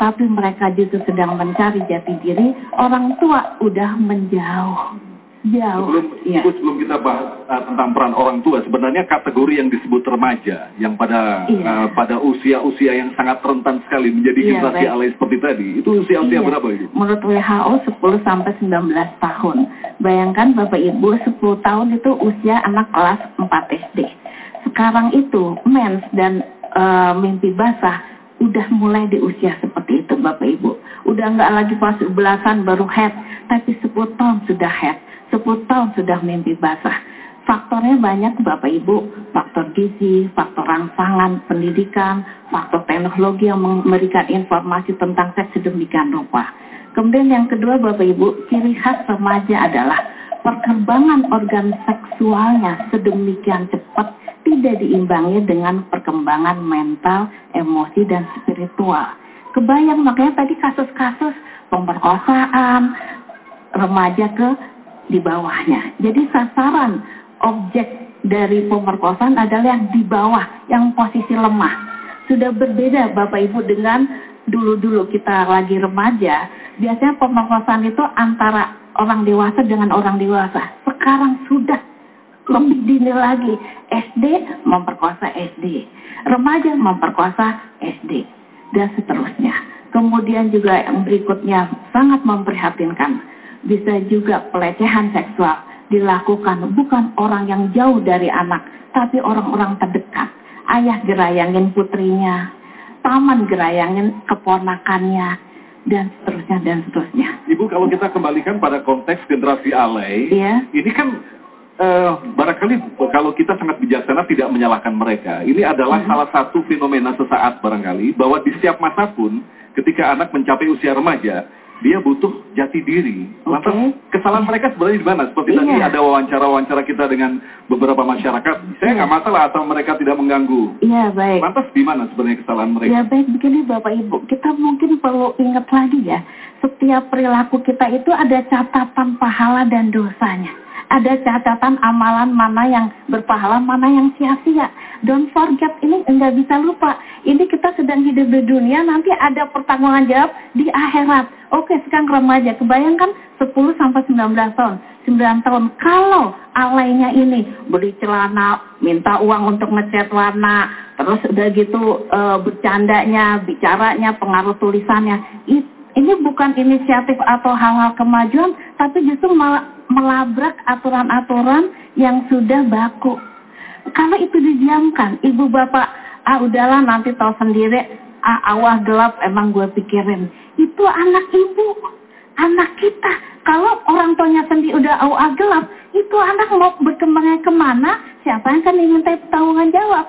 Tapi mereka justru sedang mencari jati diri, orang tua udah menjauh. Jauh. Sebelum, ya. Ibu, sebelum kita bahas uh, tentang peran orang tua, sebenarnya kategori yang disebut remaja, yang pada Iya. uh, pada usia-usia yang sangat rentan sekali menjadi Iya, generasi baik. alay seperti tadi, itu usia-usia Iya. berapa itu? Menurut WHO 10 sampai 19 tahun. Bayangkan Bapak Ibu 10 tahun itu usia anak kelas 4 SD. Sekarang itu mens dan eh, mimpi basah udah mulai di usia seperti itu Bapak Ibu. Udah nggak lagi pas belasan baru head, tapi 10 tahun sudah head. 10 tahun sudah mimpi basah. Faktornya banyak Bapak Ibu, faktor gizi, faktor rangsangan, pendidikan, faktor teknologi yang memberikan informasi tentang seks sedemikian rupa. Kemudian yang kedua Bapak Ibu, ciri khas remaja adalah perkembangan organ seksualnya sedemikian cepat tidak diimbangi dengan perkembangan mental, emosi, dan spiritual. Kebayang makanya tadi kasus-kasus pemerkosaan remaja ke di bawahnya. Jadi sasaran objek dari pemerkosaan adalah yang di bawah, yang posisi lemah. Sudah berbeda Bapak Ibu dengan dulu-dulu kita lagi remaja, biasanya pemerkosaan itu antara orang dewasa dengan orang dewasa. Sekarang sudah lebih dini lagi. SD memperkosa SD, remaja memperkosa SD, dan seterusnya. Kemudian juga yang berikutnya sangat memprihatinkan. Bisa juga pelecehan seksual dilakukan bukan orang yang jauh dari anak, tapi orang-orang terdekat. Ayah gerayangin putrinya, paman gerayangin keponakannya, dan seterusnya dan seterusnya. Ibu kalau kita kembalikan pada konteks generasi alay, Iya. ini kan eh, barangkali kalau kita sangat bijaksana tidak menyalahkan mereka. Ini adalah Mhm. salah satu fenomena sesaat barangkali bahwa di setiap masa pun ketika anak mencapai usia remaja, dia butuh jati diri. Lantas kesalahan mereka sebenarnya di mana? Seperti tadi Iya. ada wawancara-wawancara kita dengan beberapa masyarakat. Saya Iya. nggak masalah asal mereka tidak mengganggu. Iya baik. Lantas di mana sebenarnya kesalahan mereka? Ya baik begini Bapak Ibu, kita mungkin perlu ingat lagi ya, setiap perilaku kita itu ada catatan pahala dan dosanya. Ada catatan amalan mana yang berpahala, mana yang sia-sia. Don't forget ini enggak bisa lupa. Ini kita sedang hidup di dunia, nanti ada pertanggungan jawab di akhirat. Oke, sekarang remaja, kebayangkan 10 sampai 19 tahun. 9 tahun kalau alainya ini beli celana, minta uang untuk ngecat warna, terus udah gitu eh, bercandanya, bicaranya, pengaruh tulisannya. Ini bukan inisiatif atau hal-hal kemajuan, tapi justru mel- melabrak aturan-aturan yang sudah baku. Kalau itu didiamkan, ibu bapak, ah udahlah nanti tahu sendiri, ah awah gelap emang gue pikirin. Itu anak ibu, anak kita. Kalau orang tuanya sendiri udah awah gelap, itu anak mau berkembangnya ke mana? Siapa yang akan diminta pertanggungan jawab?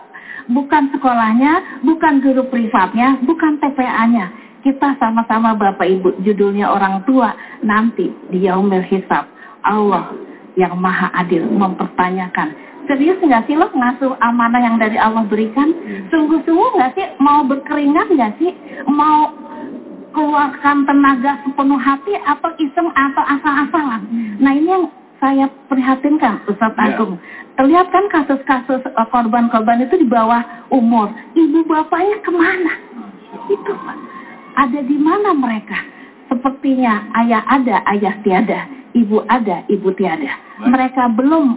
Bukan sekolahnya, bukan guru privatnya, bukan TPA-nya. Kita sama-sama Bapak Ibu, judulnya orang tua, nanti di Yaumil Hisab, Allah yang maha adil mempertanyakan serius nggak sih lo ngasuh amanah yang dari Allah berikan? Sungguh-sungguh nggak sih? Mau berkeringat nggak sih? Mau keluarkan tenaga sepenuh hati atau iseng atau asal-asalan? Nah ini yang saya prihatinkan Ustadz Ya. Agung. Terlihat kan kasus-kasus eh, korban-korban itu di bawah umur. Ibu bapaknya ke mana? Itu Pak ada di mana mereka? Sepertinya ayah ada ayah tiada. Ibu ada, ibu tiada. Mereka belum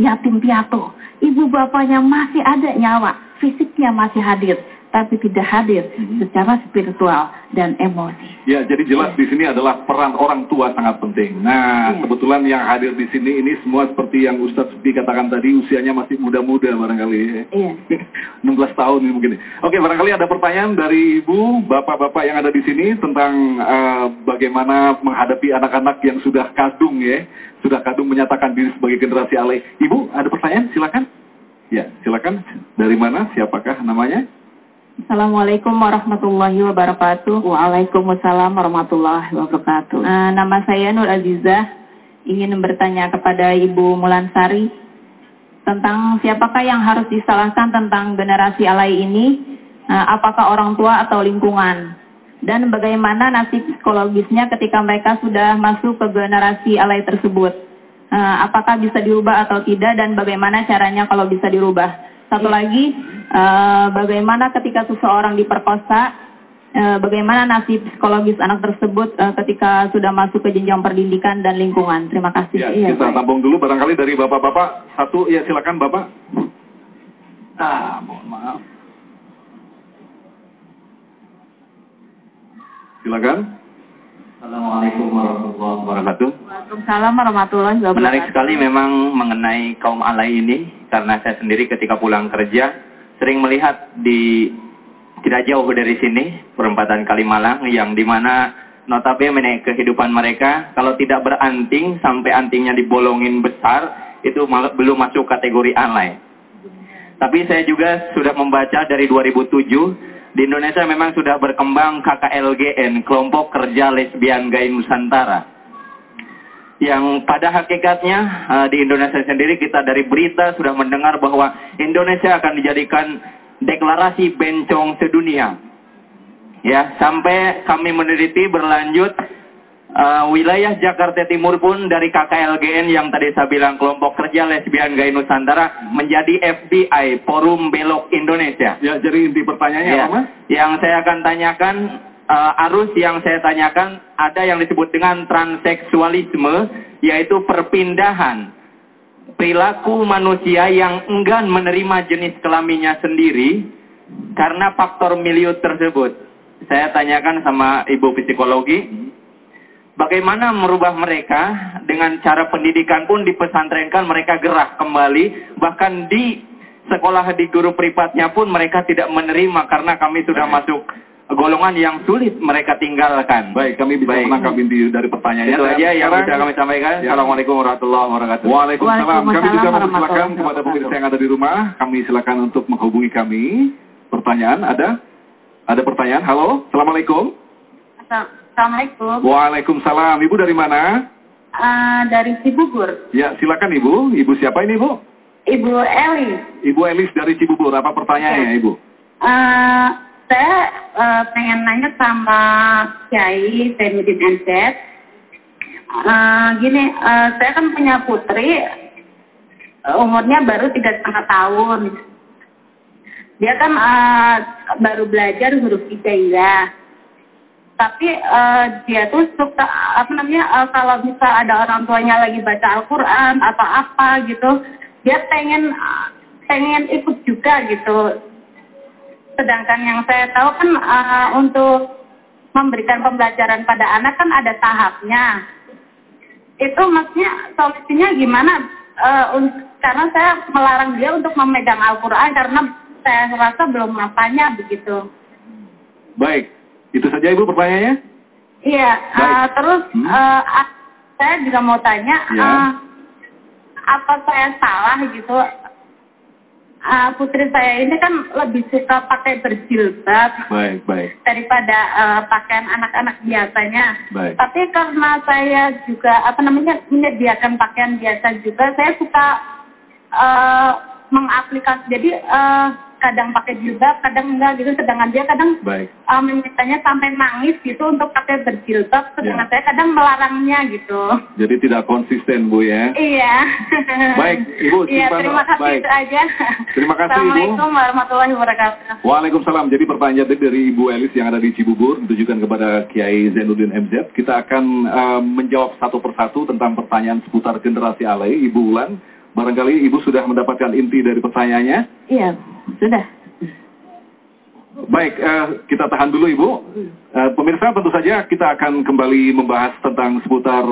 yatim piatu. Ibu bapaknya masih ada nyawa, fisiknya masih hadir, tapi tidak hadir secara spiritual dan emosi. Ya, jadi jelas di sini adalah peran orang tua sangat penting. Nah, Iya. kebetulan yang hadir di sini ini semua seperti yang Ustadz Sepi katakan tadi, usianya masih muda-muda barangkali. Iya. 16 tahun mungkin. Oke, barangkali ada pertanyaan dari Ibu, Bapak-bapak yang ada di sini tentang eh, bagaimana menghadapi anak-anak yang sudah kadung ya, sudah kadung menyatakan diri sebagai generasi alay. Ibu, ada pertanyaan? Silakan. Ya, silakan. Dari mana? Siapakah namanya? Assalamualaikum warahmatullahi wabarakatuh. Waalaikumsalam warahmatullahi wabarakatuh. Eh, nama saya Nur Azizah. Ingin bertanya kepada Ibu Mulansari tentang siapakah yang harus disalahkan tentang generasi alay ini? Eh, apakah orang tua atau lingkungan? Dan bagaimana nasib psikologisnya ketika mereka sudah masuk ke generasi alay tersebut? Eh, apakah bisa dirubah atau tidak? Dan bagaimana caranya kalau bisa dirubah? Satu lagi, eh, bagaimana ketika seseorang diperkosa, eh, bagaimana nasib psikologis anak tersebut eh, ketika sudah masuk ke jenjang pendidikan dan lingkungan? Terima kasih. Ya, Iya, kita baik. tampung dulu barangkali dari bapak-bapak. Satu, ya silakan bapak. Ah, mohon maaf. Silakan. Assalamualaikum warahmatullahi wabarakatuh. Waalaikumsalam warahmatullahi wabarakatuh. Menarik sekali memang mengenai kaum alay ini karena saya sendiri ketika pulang kerja sering melihat di tidak jauh dari sini perempatan Kalimalang yang di mana notabene kehidupan mereka kalau tidak beranting sampai antingnya dibolongin besar itu belum masuk kategori alay. Tapi saya juga sudah membaca dari 2007 di Indonesia memang sudah berkembang KKLGN, kelompok kerja lesbian gay Nusantara. Yang pada hakikatnya eh, di Indonesia sendiri kita dari berita sudah mendengar bahwa Indonesia akan dijadikan deklarasi bencong sedunia. Ya, sampai kami meneliti berlanjut eh, wilayah Jakarta Timur pun dari KKLGN yang tadi saya bilang kelompok kerja lesbian gay Nusantara menjadi FBI Forum Belok Indonesia. Ya, jadi inti pertanyaannya Ya, apa, Mas? yang saya akan tanyakan eh, arus yang saya tanyakan ada yang disebut dengan transseksualisme yaitu perpindahan perilaku manusia yang enggan menerima jenis kelaminnya sendiri karena faktor milieu tersebut. Saya tanyakan sama ibu psikologi, bagaimana merubah mereka dengan cara pendidikan pun dipesantrenkan mereka gerah kembali, bahkan di sekolah di guru privatnya pun mereka tidak menerima karena kami sudah masuk golongan yang sulit mereka tinggalkan. Baik, kami bisa Baik. menangkap inti dari pertanyaannya. Itu aja yang bisa kami sampaikan. Ya. Assalamualaikum warahmatullahi wabarakatuh. Waalaikumsalam. Kami juga mempersilakan kepada pemirsa yang ada di rumah, kami silakan untuk menghubungi kami. Pertanyaan ada? Ada pertanyaan? Halo, Assalamualaikum. Assalamualaikum. Waalaikumsalam. Ibu dari mana? Eh, dari Cibubur, Ya, silakan Ibu. Ibu siapa ini, Bu? Ibu Eli. Ibu Elis dari Cibubur. Apa pertanyaannya, Ibu? Eh, saya eh, pengen nanya sama Kiai Zainuddin NZ. Eh, gini, eh, saya kan punya putri, eh, umurnya baru tiga setengah tahun. Dia kan eh, baru belajar huruf hijaiyah. Tapi eh, dia tuh suka apa namanya eh, kalau bisa ada orang tuanya lagi baca Al-Quran atau apa gitu, dia pengen pengen ikut juga gitu sedangkan yang saya tahu kan eh, untuk memberikan pembelajaran pada anak kan ada tahapnya. Itu maksudnya solusinya gimana? Un- karena saya melarang dia untuk memegang Al-Quran karena saya rasa belum masanya begitu. Baik. Itu saja Ibu pertanyaannya? Iya, Baik. eh, terus Hmm. a- saya juga mau tanya, Ya. eh, apa saya salah gitu? Eh, putri saya ini kan lebih suka pakai berjilbab Baik, baik. daripada eh, pakaian anak-anak biasanya. Baik. Tapi karena saya juga apa namanya menyediakan pakaian biasa juga, saya suka eh, mengaplikasi. Jadi eh, kadang pakai jilbab, kadang enggak gitu. Sedangkan dia kadang Baik. uh, memintanya sampai nangis gitu untuk pakai berjilbab, sedangkan Ya. saya kadang melarangnya gitu. Jadi tidak konsisten, Bu ya. Iya. Baik, Ibu, Iya, terima kasih baik. itu aja. Terima kasih, Ibu. Assalamualaikum warahmatullahi wabarakatuh. Waalaikumsalam. Jadi pertanyaan tadi dari Ibu Elis yang ada di Cibubur ditujukan kepada Kiai Zainuddin MZ. Kita akan eh, menjawab satu persatu tentang pertanyaan seputar generasi alay. Ibu Ulan, barangkali Ibu sudah mendapatkan inti dari pertanyaannya. Iya, sudah. Baik, eh, kita tahan dulu Ibu. Eh, pemirsa tentu saja kita akan kembali membahas tentang seputar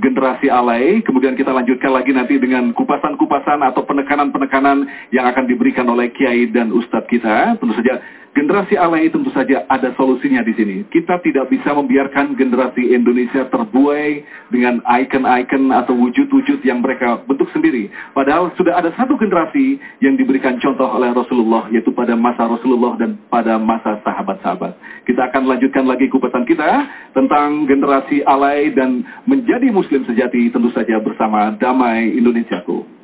generasi alay. Kemudian kita lanjutkan lagi nanti dengan kupasan-kupasan atau penekanan-penekanan yang akan diberikan oleh Kiai dan Ustadz kita. Tentu saja generasi alay tentu saja ada solusinya di sini. Kita tidak bisa membiarkan generasi Indonesia terbuai dengan ikon-ikon atau wujud-wujud yang mereka bentuk sendiri. Padahal sudah ada satu generasi yang diberikan contoh oleh Rasulullah yaitu pada masa Rasulullah dan pada masa sahabat-sahabat. Kita akan lanjutkan lagi kupasan kita tentang generasi alay dan menjadi muslim sejati tentu saja bersama Damai Indonesiaku.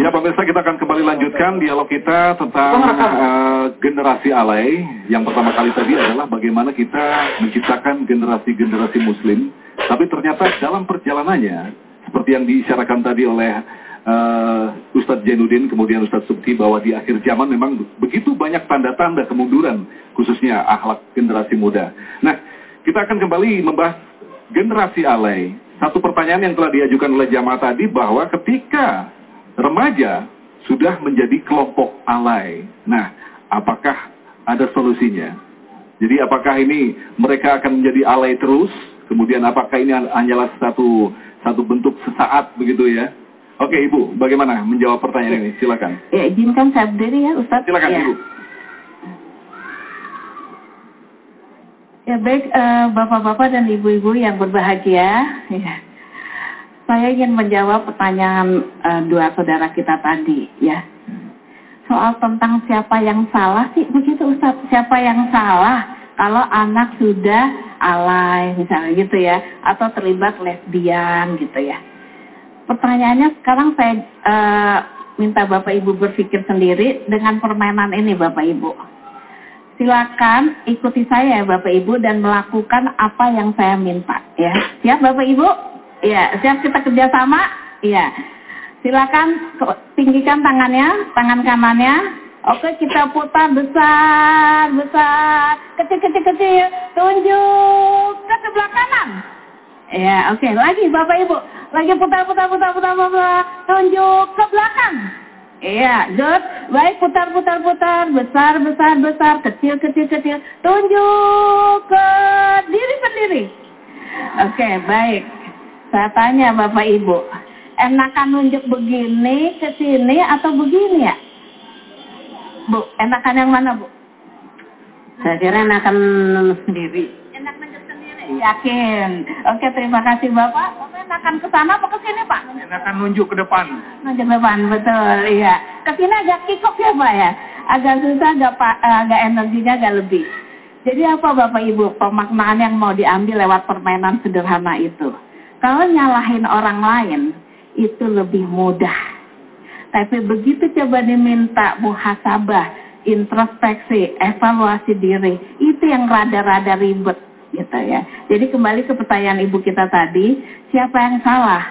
Ya pemirsa kita akan kembali lanjutkan dialog kita tentang eh, generasi alay. Yang pertama kali tadi adalah bagaimana kita menciptakan generasi-generasi muslim. Tapi ternyata dalam perjalanannya, seperti yang diisyaratkan tadi oleh eh, Ustadz Jainuddin, kemudian Ustadz Subti, bahwa di akhir zaman memang begitu banyak tanda-tanda kemunduran, khususnya akhlak generasi muda. Nah, kita akan kembali membahas generasi alay. Satu pertanyaan yang telah diajukan oleh jamaah tadi bahwa ketika remaja sudah menjadi kelompok alay. Nah, apakah ada solusinya? Jadi apakah ini mereka akan menjadi alay terus? Kemudian apakah ini hanyalah satu satu bentuk sesaat begitu ya? Oke Ibu, bagaimana menjawab pertanyaan ini? Silakan. Ya, izinkan saya berdiri ya, Ustaz. Silakan Ya. Ibu. Ya baik eh, bapak-bapak dan ibu-ibu yang berbahagia, ya. Saya ingin menjawab pertanyaan eh, dua saudara kita tadi, ya. Soal tentang siapa yang salah sih begitu Ustaz, siapa yang salah kalau anak sudah alay misalnya gitu ya, atau terlibat lesbian gitu ya. Pertanyaannya sekarang saya eh, minta Bapak Ibu berpikir sendiri dengan permainan ini Bapak Ibu silakan ikuti saya ya Bapak Ibu dan melakukan apa yang saya minta ya. Siap Bapak Ibu? Ya, siap kita kerjasama? Iya. Silakan tinggikan tangannya, tangan kanannya. Oke, kita putar besar, besar, kecil, kecil, kecil. Tunjuk ke sebelah kanan. Ya, oke. Lagi Bapak Ibu. Lagi putar, putar, putar, putar, putar. Tunjuk ke belakang. Iya, good. Baik, putar, putar, putar. Besar, besar, besar. Kecil, kecil, kecil. Tunjuk ke diri sendiri. Oke, baik. Saya tanya Bapak Ibu. Enakan nunjuk begini ke sini atau begini ya? Bu, enakan yang mana Bu? Saya kira enakan sendiri. Enak. Yakin. Oke, terima kasih Bapak. Bapak enakan ke sana apa ke sini Pak? Enakan nunjuk ke depan. Nunjuk depan, betul. Iya. Ke sini agak kikuk ya Pak ya? Agak susah, agak, eh, agak energinya agak lebih. Jadi apa Bapak Ibu pemaknaan yang mau diambil lewat permainan sederhana itu? Kalau nyalahin orang lain itu lebih mudah. Tapi begitu coba diminta muhasabah, introspeksi, evaluasi diri, itu yang rada-rada ribet gitu ya. Jadi kembali ke pertanyaan ibu kita tadi, siapa yang salah?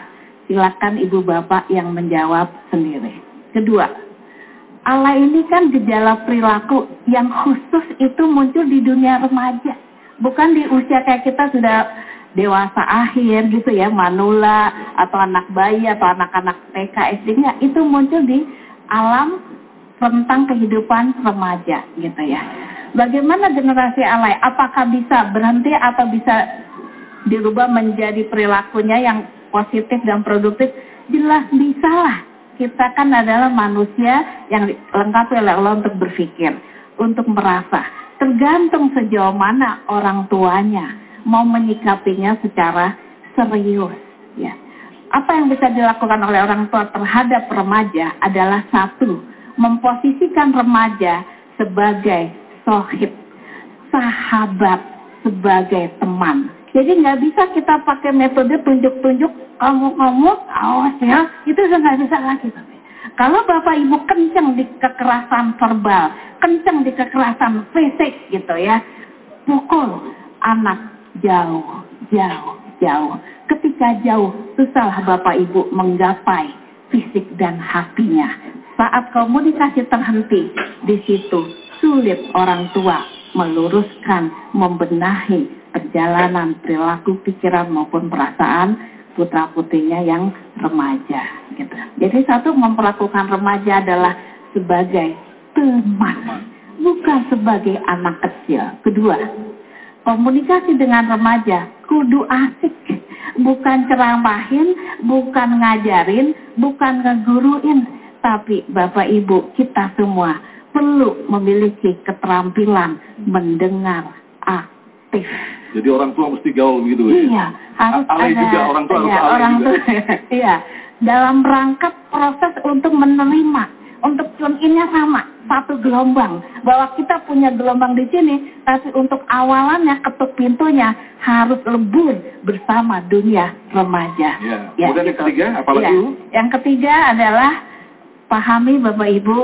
Silakan ibu bapak yang menjawab sendiri. Kedua, Allah ini kan gejala perilaku yang khusus itu muncul di dunia remaja. Bukan di usia kayak kita sudah dewasa akhir gitu ya, manula atau anak bayi atau anak-anak TK SD -nya. itu muncul di alam tentang kehidupan remaja gitu ya. Bagaimana generasi alay? Apakah bisa berhenti atau bisa dirubah menjadi perilakunya yang positif dan produktif? Jelas bisa lah. Kita kan adalah manusia yang lengkap oleh Allah untuk berpikir, untuk merasa. Tergantung sejauh mana orang tuanya mau menyikapinya secara serius. Ya. Apa yang bisa dilakukan oleh orang tua terhadap remaja adalah satu, memposisikan remaja sebagai sohib, sahabat, sebagai teman. Jadi nggak bisa kita pakai metode tunjuk-tunjuk kamu-kamu awas ya, itu sudah nggak bisa lagi. Kalau bapak ibu kenceng di kekerasan verbal, kenceng di kekerasan fisik gitu ya, pukul anak jauh, jauh, jauh. Ketika jauh, susahlah bapak ibu menggapai fisik dan hatinya. Saat komunikasi terhenti, di situ sulit orang tua meluruskan, membenahi perjalanan perilaku pikiran maupun perasaan putra putrinya yang remaja gitu. Jadi satu memperlakukan remaja adalah sebagai teman, bukan sebagai anak kecil. Kedua, komunikasi dengan remaja kudu asik, bukan ceramahin, bukan ngajarin, bukan ngeguruin, tapi Bapak Ibu kita semua perlu memiliki keterampilan mendengar aktif. Jadi orang tua mesti gaul gitu ya. Iya, harus Alay ada. juga, orang tua harus iya, alay orang juga. tua. iya, dalam rangka proses untuk menerima, untuk tune innya sama, satu gelombang. Bahwa kita punya gelombang di sini, tapi untuk awalannya ketuk pintunya harus lebur bersama dunia remaja. Iya. Ya, Kemudian yang gitu. ketiga, apalagi Iya. Yang ketiga adalah pahami Bapak Ibu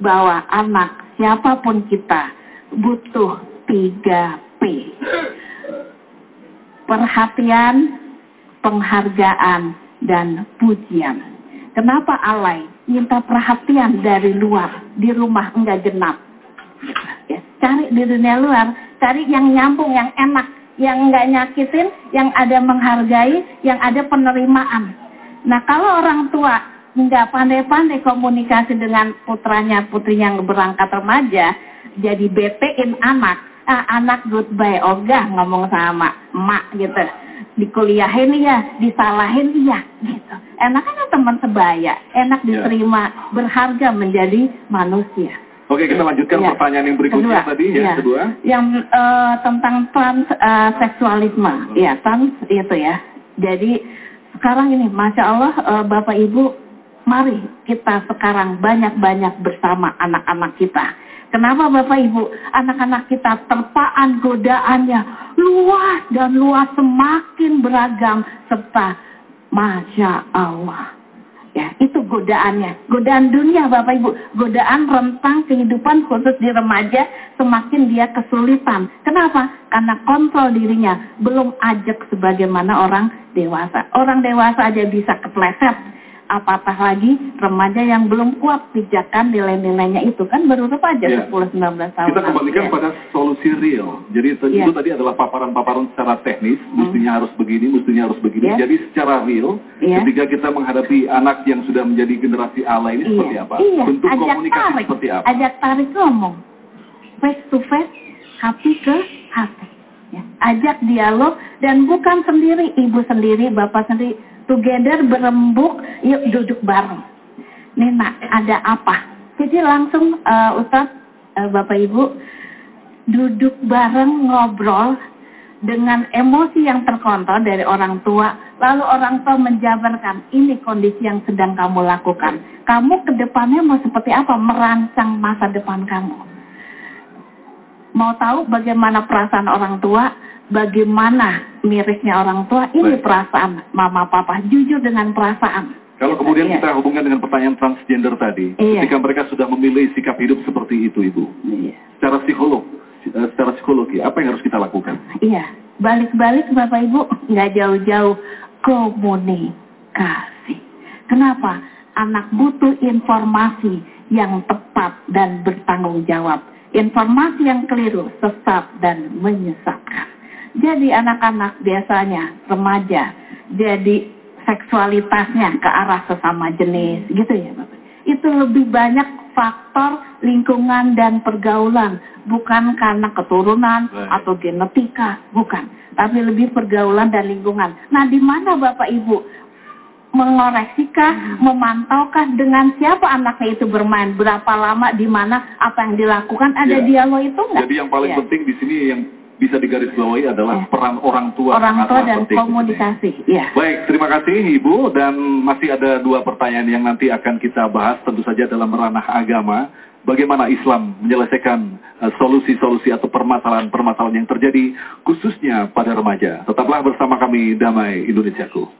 bahwa anak siapa pun kita butuh 3 P. Perhatian, penghargaan, dan pujian. Kenapa alay? Minta perhatian dari luar, di rumah enggak genap. Ya, cari di dunia luar, cari yang nyambung, yang enak, yang enggak nyakitin, yang ada menghargai, yang ada penerimaan. Nah kalau orang tua nggak pandai-pandai komunikasi dengan putranya putrinya yang berangkat remaja, jadi betein anak, ah, anak goodbye, ogah ngomong sama emak gitu, dikuliahin iya, disalahin iya, gitu. Enaknya teman sebaya, enak Ya. diterima, berharga menjadi manusia. Oke, kita lanjutkan Ya. pertanyaan yang berikutnya Kedua, tadi ya, ya. kedua. Yang eh, tentang transseksualisme, ya trans itu ya. Jadi sekarang ini, masya Allah, eh, Bapak Ibu, mari kita sekarang banyak-banyak bersama anak-anak kita. Kenapa Bapak Ibu? Anak-anak kita terpaan godaannya luas dan luas semakin beragam serta masya Allah. Ya, itu godaannya. Godaan dunia Bapak Ibu. Godaan rentang kehidupan khusus di remaja semakin dia kesulitan. Kenapa? Karena kontrol dirinya belum ajak sebagaimana orang dewasa. Orang dewasa aja bisa kepleset. Apatah lagi remaja yang belum kuat pijakan nilai-nilainya itu kan baru remaja Ya. 10-19 tahun. Kita kembalikan Ya. pada solusi real. Jadi itu, Iya. itu tadi adalah paparan-paparan secara teknis, mestinya harus begini, mestinya harus begini. Iya. Jadi secara real, Iya. ketika kita menghadapi anak yang sudah menjadi generasi ala ini seperti Iya. apa? Iya, Bentuk ajak komunikasi tarik. seperti apa? Ajak tarik ngomong. Face to face, hati ke hati. Ya. Ajak dialog dan bukan sendiri, ibu sendiri, bapak sendiri. Together berembuk, yuk duduk bareng. Nih nak, ada apa? Jadi langsung uh, Ustadz, uh, Bapak Ibu, duduk bareng ngobrol dengan emosi yang terkontrol dari orang tua, lalu orang tua menjabarkan ini kondisi yang sedang kamu lakukan. Kamu ke depannya mau seperti apa? Merancang masa depan kamu. Mau tahu bagaimana perasaan orang tua? Bagaimana mirisnya orang tua? Ini Baik. perasaan mama papa. Jujur dengan perasaan. Kalau kemudian Iya. kita hubungkan dengan pertanyaan transgender tadi, Iya. ketika mereka sudah memilih sikap hidup seperti itu, Ibu, Iya. secara psikolog, eh, secara psikologi, apa yang harus kita lakukan? Iya, balik-balik Bapak Ibu nggak jauh-jauh komunikasi. Kenapa? Anak butuh informasi yang tepat dan bertanggung jawab. Informasi yang keliru, sesat dan menyesatkan. Jadi anak-anak biasanya remaja jadi seksualitasnya ke arah sesama jenis gitu ya Bapak. Itu lebih banyak faktor lingkungan dan pergaulan, bukan karena keturunan Baik. atau genetika, bukan. Tapi lebih pergaulan dan lingkungan. Nah, di mana Bapak Ibu mengoreksikah, memantaukah dengan siapa anaknya itu bermain, berapa lama, di mana, apa yang dilakukan, ada Ya. dialog itu enggak? Jadi yang paling Ya. penting di sini yang bisa digarisbawahi adalah Ya. peran orang tua. Orang tua dan penting komunikasi, ya. Baik, terima kasih Ibu dan masih ada dua pertanyaan yang nanti akan kita bahas tentu saja dalam ranah agama. Bagaimana Islam menyelesaikan eh, solusi-solusi atau permasalahan-permasalahan yang terjadi khususnya pada remaja. Tetaplah bersama kami Damai Indonesiaku.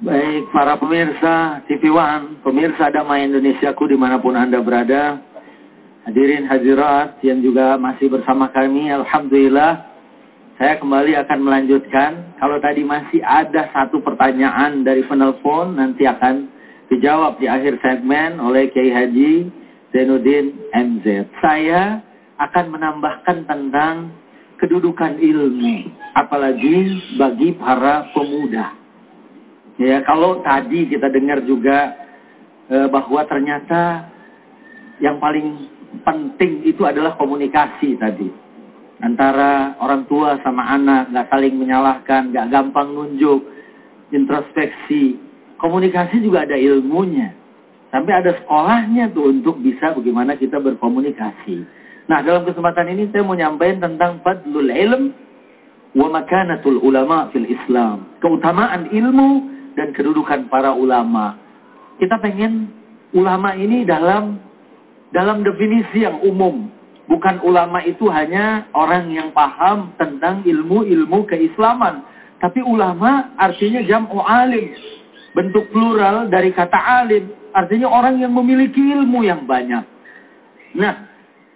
Baik, para pemirsa TV One, pemirsa Damai Indonesiaku di mana pun Anda berada, hadirin hadirat yang juga masih bersama kami, Alhamdulillah, saya kembali akan melanjutkan. Kalau tadi masih ada satu pertanyaan dari penelpon, nanti akan dijawab di akhir segmen oleh Kiai Haji Zainuddin MZ. Saya akan menambahkan tentang kedudukan ilmu, apalagi bagi para pemuda. Ya, kalau tadi kita dengar juga eh, bahwa ternyata yang paling penting itu adalah komunikasi tadi. Antara orang tua sama anak, nggak saling menyalahkan, nggak gampang nunjuk, introspeksi. Komunikasi juga ada ilmunya. Sampai ada sekolahnya tuh untuk bisa bagaimana kita berkomunikasi. Nah, dalam kesempatan ini saya mau nyampaikan tentang fadlul ilm wa makanatul ulama fil Islam. Keutamaan ilmu dan kedudukan para ulama. Kita pengen ulama ini dalam dalam definisi yang umum. Bukan ulama itu hanya orang yang paham tentang ilmu-ilmu keislaman. Tapi ulama artinya jam'u alim. Bentuk plural dari kata alim. Artinya orang yang memiliki ilmu yang banyak. Nah,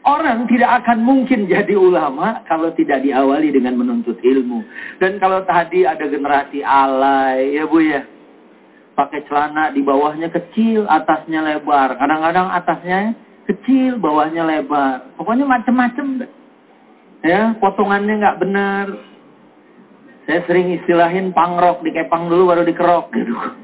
orang tidak akan mungkin jadi ulama kalau tidak diawali dengan menuntut ilmu. Dan kalau tadi ada generasi alay, ya Bu ya. Pakai celana di bawahnya kecil, atasnya lebar. Kadang-kadang atasnya kecil, bawahnya lebar. Pokoknya macem-macem. Ya, potongannya nggak benar. Saya sering istilahin pangrok, dikepang dulu baru dikerok gitu.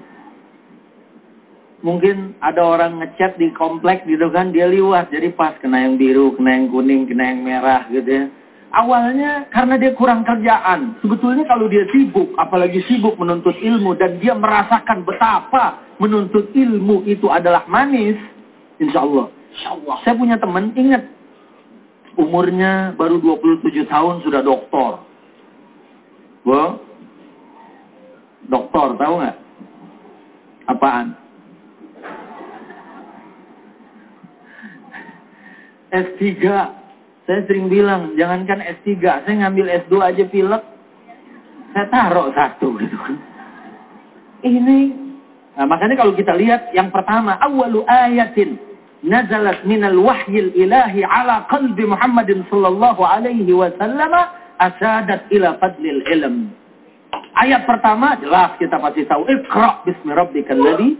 Mungkin ada orang ngecat di komplek gitu kan, dia liwat. Jadi pas kena yang biru, kena yang kuning, kena yang merah gitu ya. awalnya karena dia kurang kerjaan. Sebetulnya kalau dia sibuk, apalagi sibuk menuntut ilmu dan dia merasakan betapa menuntut ilmu itu adalah manis, insya Allah. Insya Allah. Saya punya teman, ingat, umurnya baru 27 tahun sudah doktor. Wah, doktor tahu nggak? Apaan? S3. Saya sering bilang, jangankan S3, saya ngambil S2 aja pilek. Saya taruh satu gitu kan. Ini, nah makanya kalau kita lihat yang pertama, awalu ayatin nazalat minal wahyil ilahi ala qalbi Muhammadin sallallahu alaihi wasallam asadat ila fadlil ilm. Ayat pertama jelas kita pasti tahu Iqra bismi rabbikal ladzi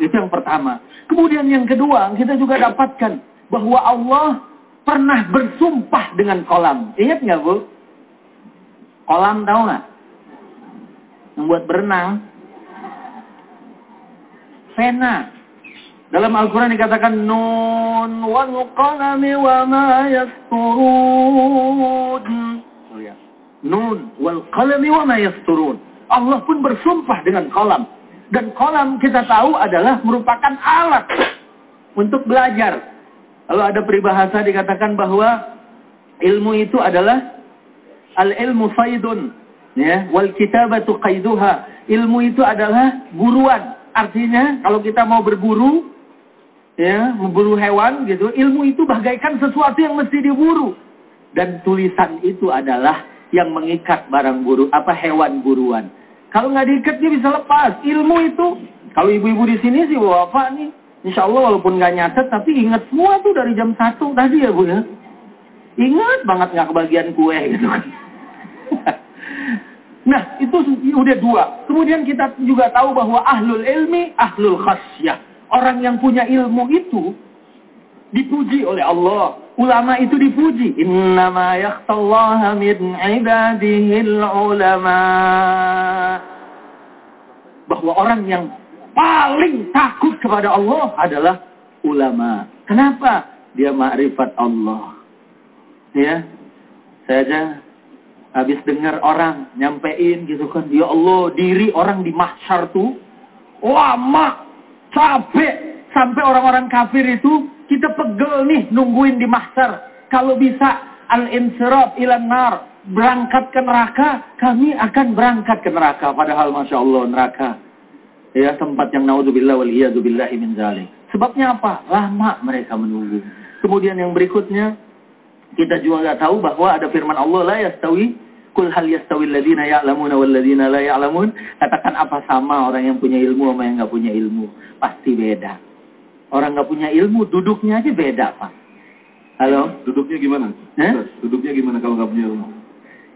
Itu yang pertama. Kemudian yang kedua kita juga dapatkan bahwa Allah pernah bersumpah dengan kolam. Ingat nggak bu? Kolam tahu nggak? Yang buat berenang. Fena. Dalam Al-Quran dikatakan Nun wal qalami wa ma yasturun. Oh ya. Nun wal qalami wa ma yasturun. Allah pun bersumpah dengan kolam. Dan kolam kita tahu adalah merupakan alat untuk belajar. Kalau ada peribahasa dikatakan bahwa ilmu itu adalah al-ilmu saydun. Ya, wal kitabatu qaiduha. Ilmu itu adalah buruan. Artinya kalau kita mau berburu, ya, memburu hewan gitu, ilmu itu bagaikan sesuatu yang mesti diburu. Dan tulisan itu adalah yang mengikat barang buru, apa hewan buruan. Kalau nggak diikat dia bisa lepas. Ilmu itu, kalau ibu-ibu di sini sih apa nih? Insya Allah walaupun nggak nyatet, tapi ingat semua tuh dari jam satu tadi ya bu ya. Ingat banget nggak kebagian kue gitu kan. nah itu udah dua. Kemudian kita juga tahu bahwa ahlul ilmi, ahlul khasyah. Orang yang punya ilmu itu dipuji oleh Allah. Ulama itu dipuji. Innama yakhtallaha min ibadihil ulama. Bahwa orang yang paling takut kepada Allah adalah ulama. Kenapa? Dia makrifat Allah. Ya. Saya aja habis dengar orang nyampein gitu kan. Ya Allah, diri orang di mahsyar tuh lama, capek. Sampai orang-orang kafir itu kita pegel nih nungguin di mahsyar. Kalau bisa al-insirab ilan nar. Berangkat ke neraka, kami akan berangkat ke neraka. Padahal Masya Allah neraka. Ya tempat yang naudzubillah wal iyadzubillahi min zalik. Sebabnya apa? Lama mereka menunggu. Kemudian yang berikutnya, kita juga nggak tahu bahwa ada firman Allah la yastawi Kul hal yastawi alladhina ya'lamuna wal la ya'lamun. Katakan apa sama orang yang punya ilmu sama yang nggak punya ilmu? Pasti beda. Orang nggak punya ilmu, duduknya aja beda, Pak. Halo? Duduknya gimana? Eh? Duduknya gimana kalau nggak punya ilmu?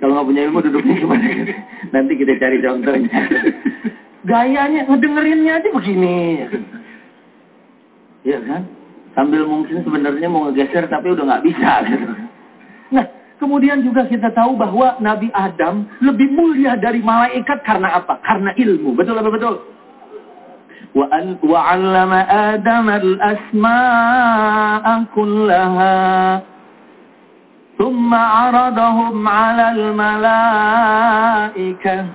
Kalau nggak punya ilmu, duduknya gimana? Nanti kita cari contohnya. Gayanya, ngedengerinnya aja begini. Iya kan? Sambil mungkin sebenarnya mau ngegeser, tapi udah nggak bisa. Gitu. Nah, kemudian juga kita tahu bahwa Nabi Adam lebih mulia dari malaikat karena apa? Karena ilmu. Betul apa betul? وعلم آدم الأسماء كلها ثم عرضهم على الملائكة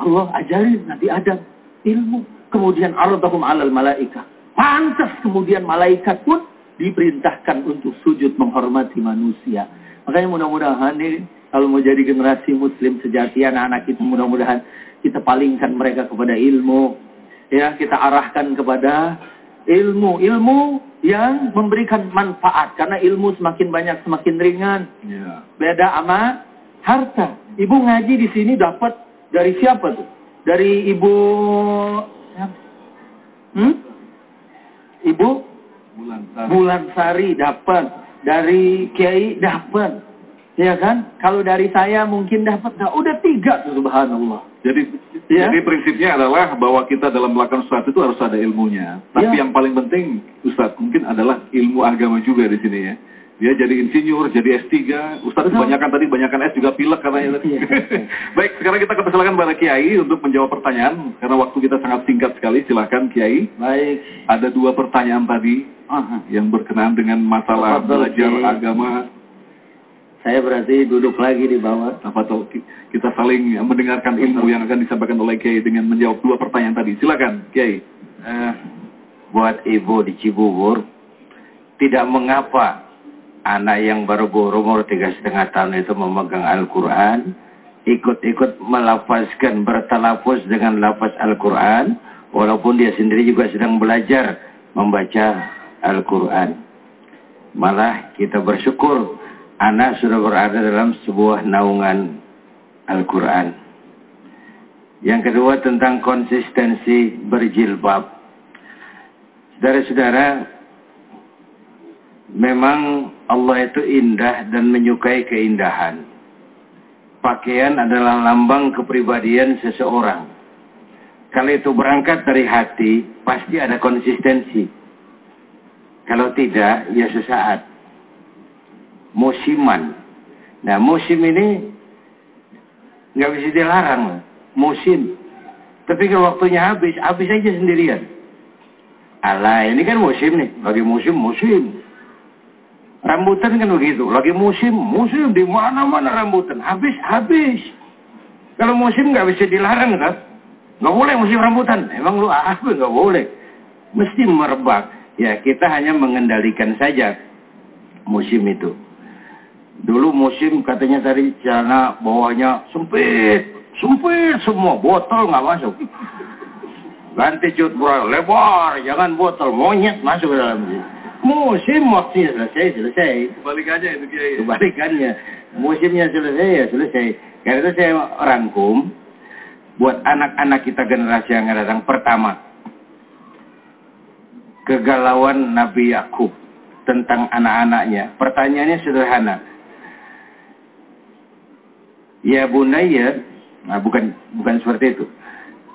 Allah ajarin Nabi Adam ilmu. Kemudian aradahum alal malaika. Pantas kemudian malaikat pun diperintahkan untuk sujud menghormati manusia. Makanya mudah-mudahan nih kalau mau jadi generasi muslim sejati anak-anak kita mudah-mudahan kita palingkan mereka kepada ilmu ya kita arahkan kepada ilmu ilmu yang memberikan manfaat karena ilmu semakin banyak semakin ringan Ya. beda sama harta ibu ngaji di sini dapat dari siapa tuh dari ibu hmm? ibu Bulan Sari. Bulan Sari dapat dari Kiai dapat ya kan kalau dari saya mungkin dapat nah, udah tiga tuh subhanallah Jadi Ya. jadi prinsipnya adalah bahwa kita dalam melakukan sesuatu itu harus ada ilmunya. Tapi Ya. yang paling penting, Ustadz, mungkin adalah ilmu agama juga di sini ya. Dia jadi insinyur, jadi S3. Ustadz Betul. kebanyakan tadi, banyakan S juga pilek katanya. tadi. Iya. Baik, sekarang kita persilakan pada Kiai untuk menjawab pertanyaan. Karena waktu kita sangat singkat sekali. Silakan Kiai. baik Ada dua pertanyaan tadi Aha. yang berkenaan dengan masalah Tafadhol, belajar Kiai. agama. Saya berarti duduk lagi di bawah. Apa tuh kita saling mendengarkan ilmu yang akan disampaikan oleh Kiai dengan menjawab dua pertanyaan tadi. Silakan, Kiai. Eh, buat ibu di Cibubur, tidak mengapa anak yang baru berumur tiga setengah tahun itu memegang Al-Quran, ikut-ikut melafazkan, bertalafuz dengan lafaz Al-Quran, walaupun dia sendiri juga sedang belajar membaca Al-Quran. Malah kita bersyukur anak sudah berada dalam sebuah naungan Al-Quran. Yang kedua tentang konsistensi berjilbab. Saudara-saudara, memang Allah itu indah dan menyukai keindahan. Pakaian adalah lambang kepribadian seseorang. Kalau itu berangkat dari hati, pasti ada konsistensi. Kalau tidak, ya sesaat. Musiman. Nah, musim ini nggak bisa dilarang. Musim. Tapi kalau waktunya habis, habis aja sendirian. Alah, ini kan musim nih. Lagi musim, musim. Rambutan kan begitu. Lagi musim, musim. Di mana-mana rambutan. Habis, habis. Kalau musim nggak bisa dilarang kan? Nggak boleh musim rambutan. Emang lu apa? Nggak boleh. Mesti merebak. Ya, kita hanya mengendalikan saja musim itu. Dulu musim katanya tadi celana bawahnya sempit. Sempit semua. Botol nggak masuk. Ganti cut lebar. Jangan botol. Monyet masuk ke dalam sini. Musim waktunya selesai, selesai. Kebalikannya itu Kiai. Kebalikannya. Musimnya selesai, ya selesai. Karena itu saya rangkum. Buat anak-anak kita generasi yang akan datang. Pertama. Kegalauan Nabi Yakub tentang anak-anaknya. Pertanyaannya sederhana. Ya bunaya, nah bukan bukan seperti itu.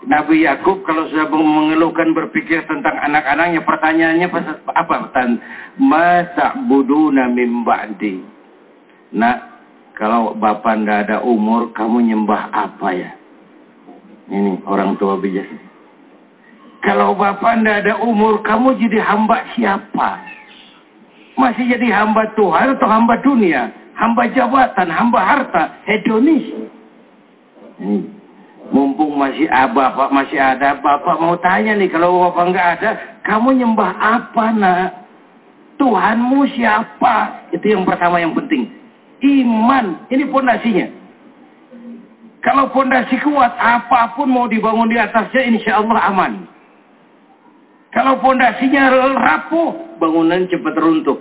Nabi Yakub kalau sudah mengeluhkan berpikir tentang anak-anaknya, pertanyaannya apa? Tan masa buduna mim ba'di. Nah, kalau bapak ndak ada umur, kamu nyembah apa ya? Ini orang tua bijak. Kalau bapak ndak ada umur, kamu jadi hamba siapa? Masih jadi hamba Tuhan atau hamba dunia? Hamba jabatan, hamba harta, hedonis. Ini mumpung masih ada bapak masih ada bapak mau tanya nih kalau bapak nggak ada kamu nyembah apa nak? Tuhanmu siapa? Itu yang pertama yang penting. Iman ini pondasinya. Kalau pondasi kuat apa pun mau dibangun di atasnya insya Allah aman. Kalau pondasinya rapuh bangunan cepat runtuh.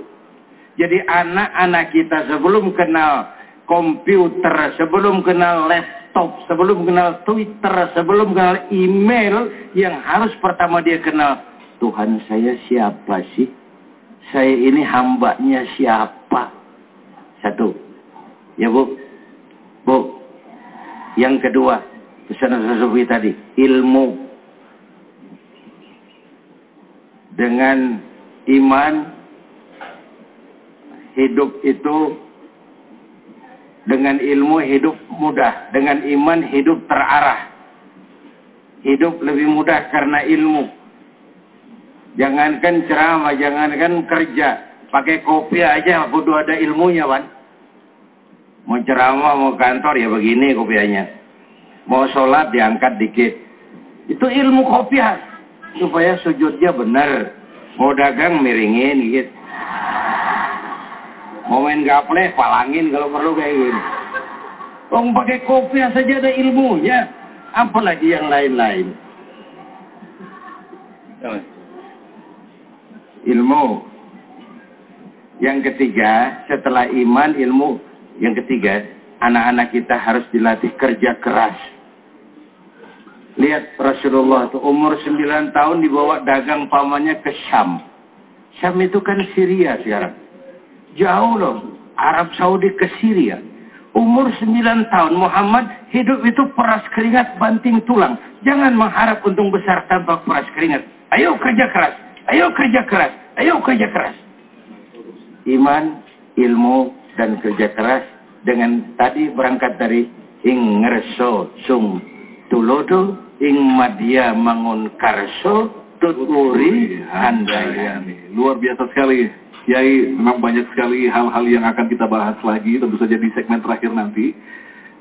Jadi anak-anak kita sebelum kenal komputer sebelum kenal laptop laptop, sebelum kenal Twitter, sebelum kenal email, yang harus pertama dia kenal, Tuhan saya siapa sih? Saya ini hambanya siapa? Satu. Ya Bu. Bu. Yang kedua, pesan Rasulullah tadi, ilmu. Dengan iman, hidup itu dengan ilmu hidup mudah, dengan iman hidup terarah. Hidup lebih mudah karena ilmu. Jangankan ceramah, jangankan kerja, pakai kopi aja kudu ada ilmunya, Wan. Mau ceramah, mau kantor ya begini kopiahnya. Mau sholat diangkat dikit. Itu ilmu kopiah supaya sujudnya benar. Mau dagang miringin gitu. Mau main gaple, palangin kalau perlu kayak gini. Orang pakai kopi saja ada ilmunya. Apalagi yang lain-lain. Ilmu. Yang ketiga, setelah iman, ilmu. Yang ketiga, anak-anak kita harus dilatih kerja keras. Lihat Rasulullah itu umur 9 tahun dibawa dagang pamannya ke Syam. Syam itu kan Syria sekarang. Jauh loh. Arab Saudi ke Syria. Umur 9 tahun Muhammad hidup itu peras keringat banting tulang. Jangan mengharap untung besar tanpa peras keringat. Ayo kerja keras. Ayo kerja keras. Ayo kerja keras. Iman, ilmu, dan kerja keras dengan tadi berangkat dari ing ngerso sung tulodo ing madya mangun karso tuturi handayani. Luar biasa sekali Kiai, memang banyak sekali hal-hal yang akan kita bahas lagi, tentu saja di segmen terakhir nanti.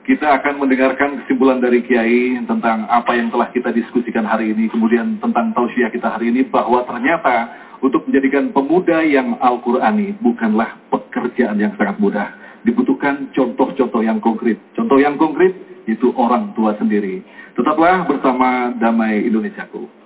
Kita akan mendengarkan kesimpulan dari Kiai tentang apa yang telah kita diskusikan hari ini, kemudian tentang tausiah kita hari ini, bahwa ternyata untuk menjadikan pemuda yang Al-Qurani bukanlah pekerjaan yang sangat mudah. Dibutuhkan contoh-contoh yang konkret. Contoh yang konkret itu orang tua sendiri. Tetaplah bersama Damai Indonesiaku.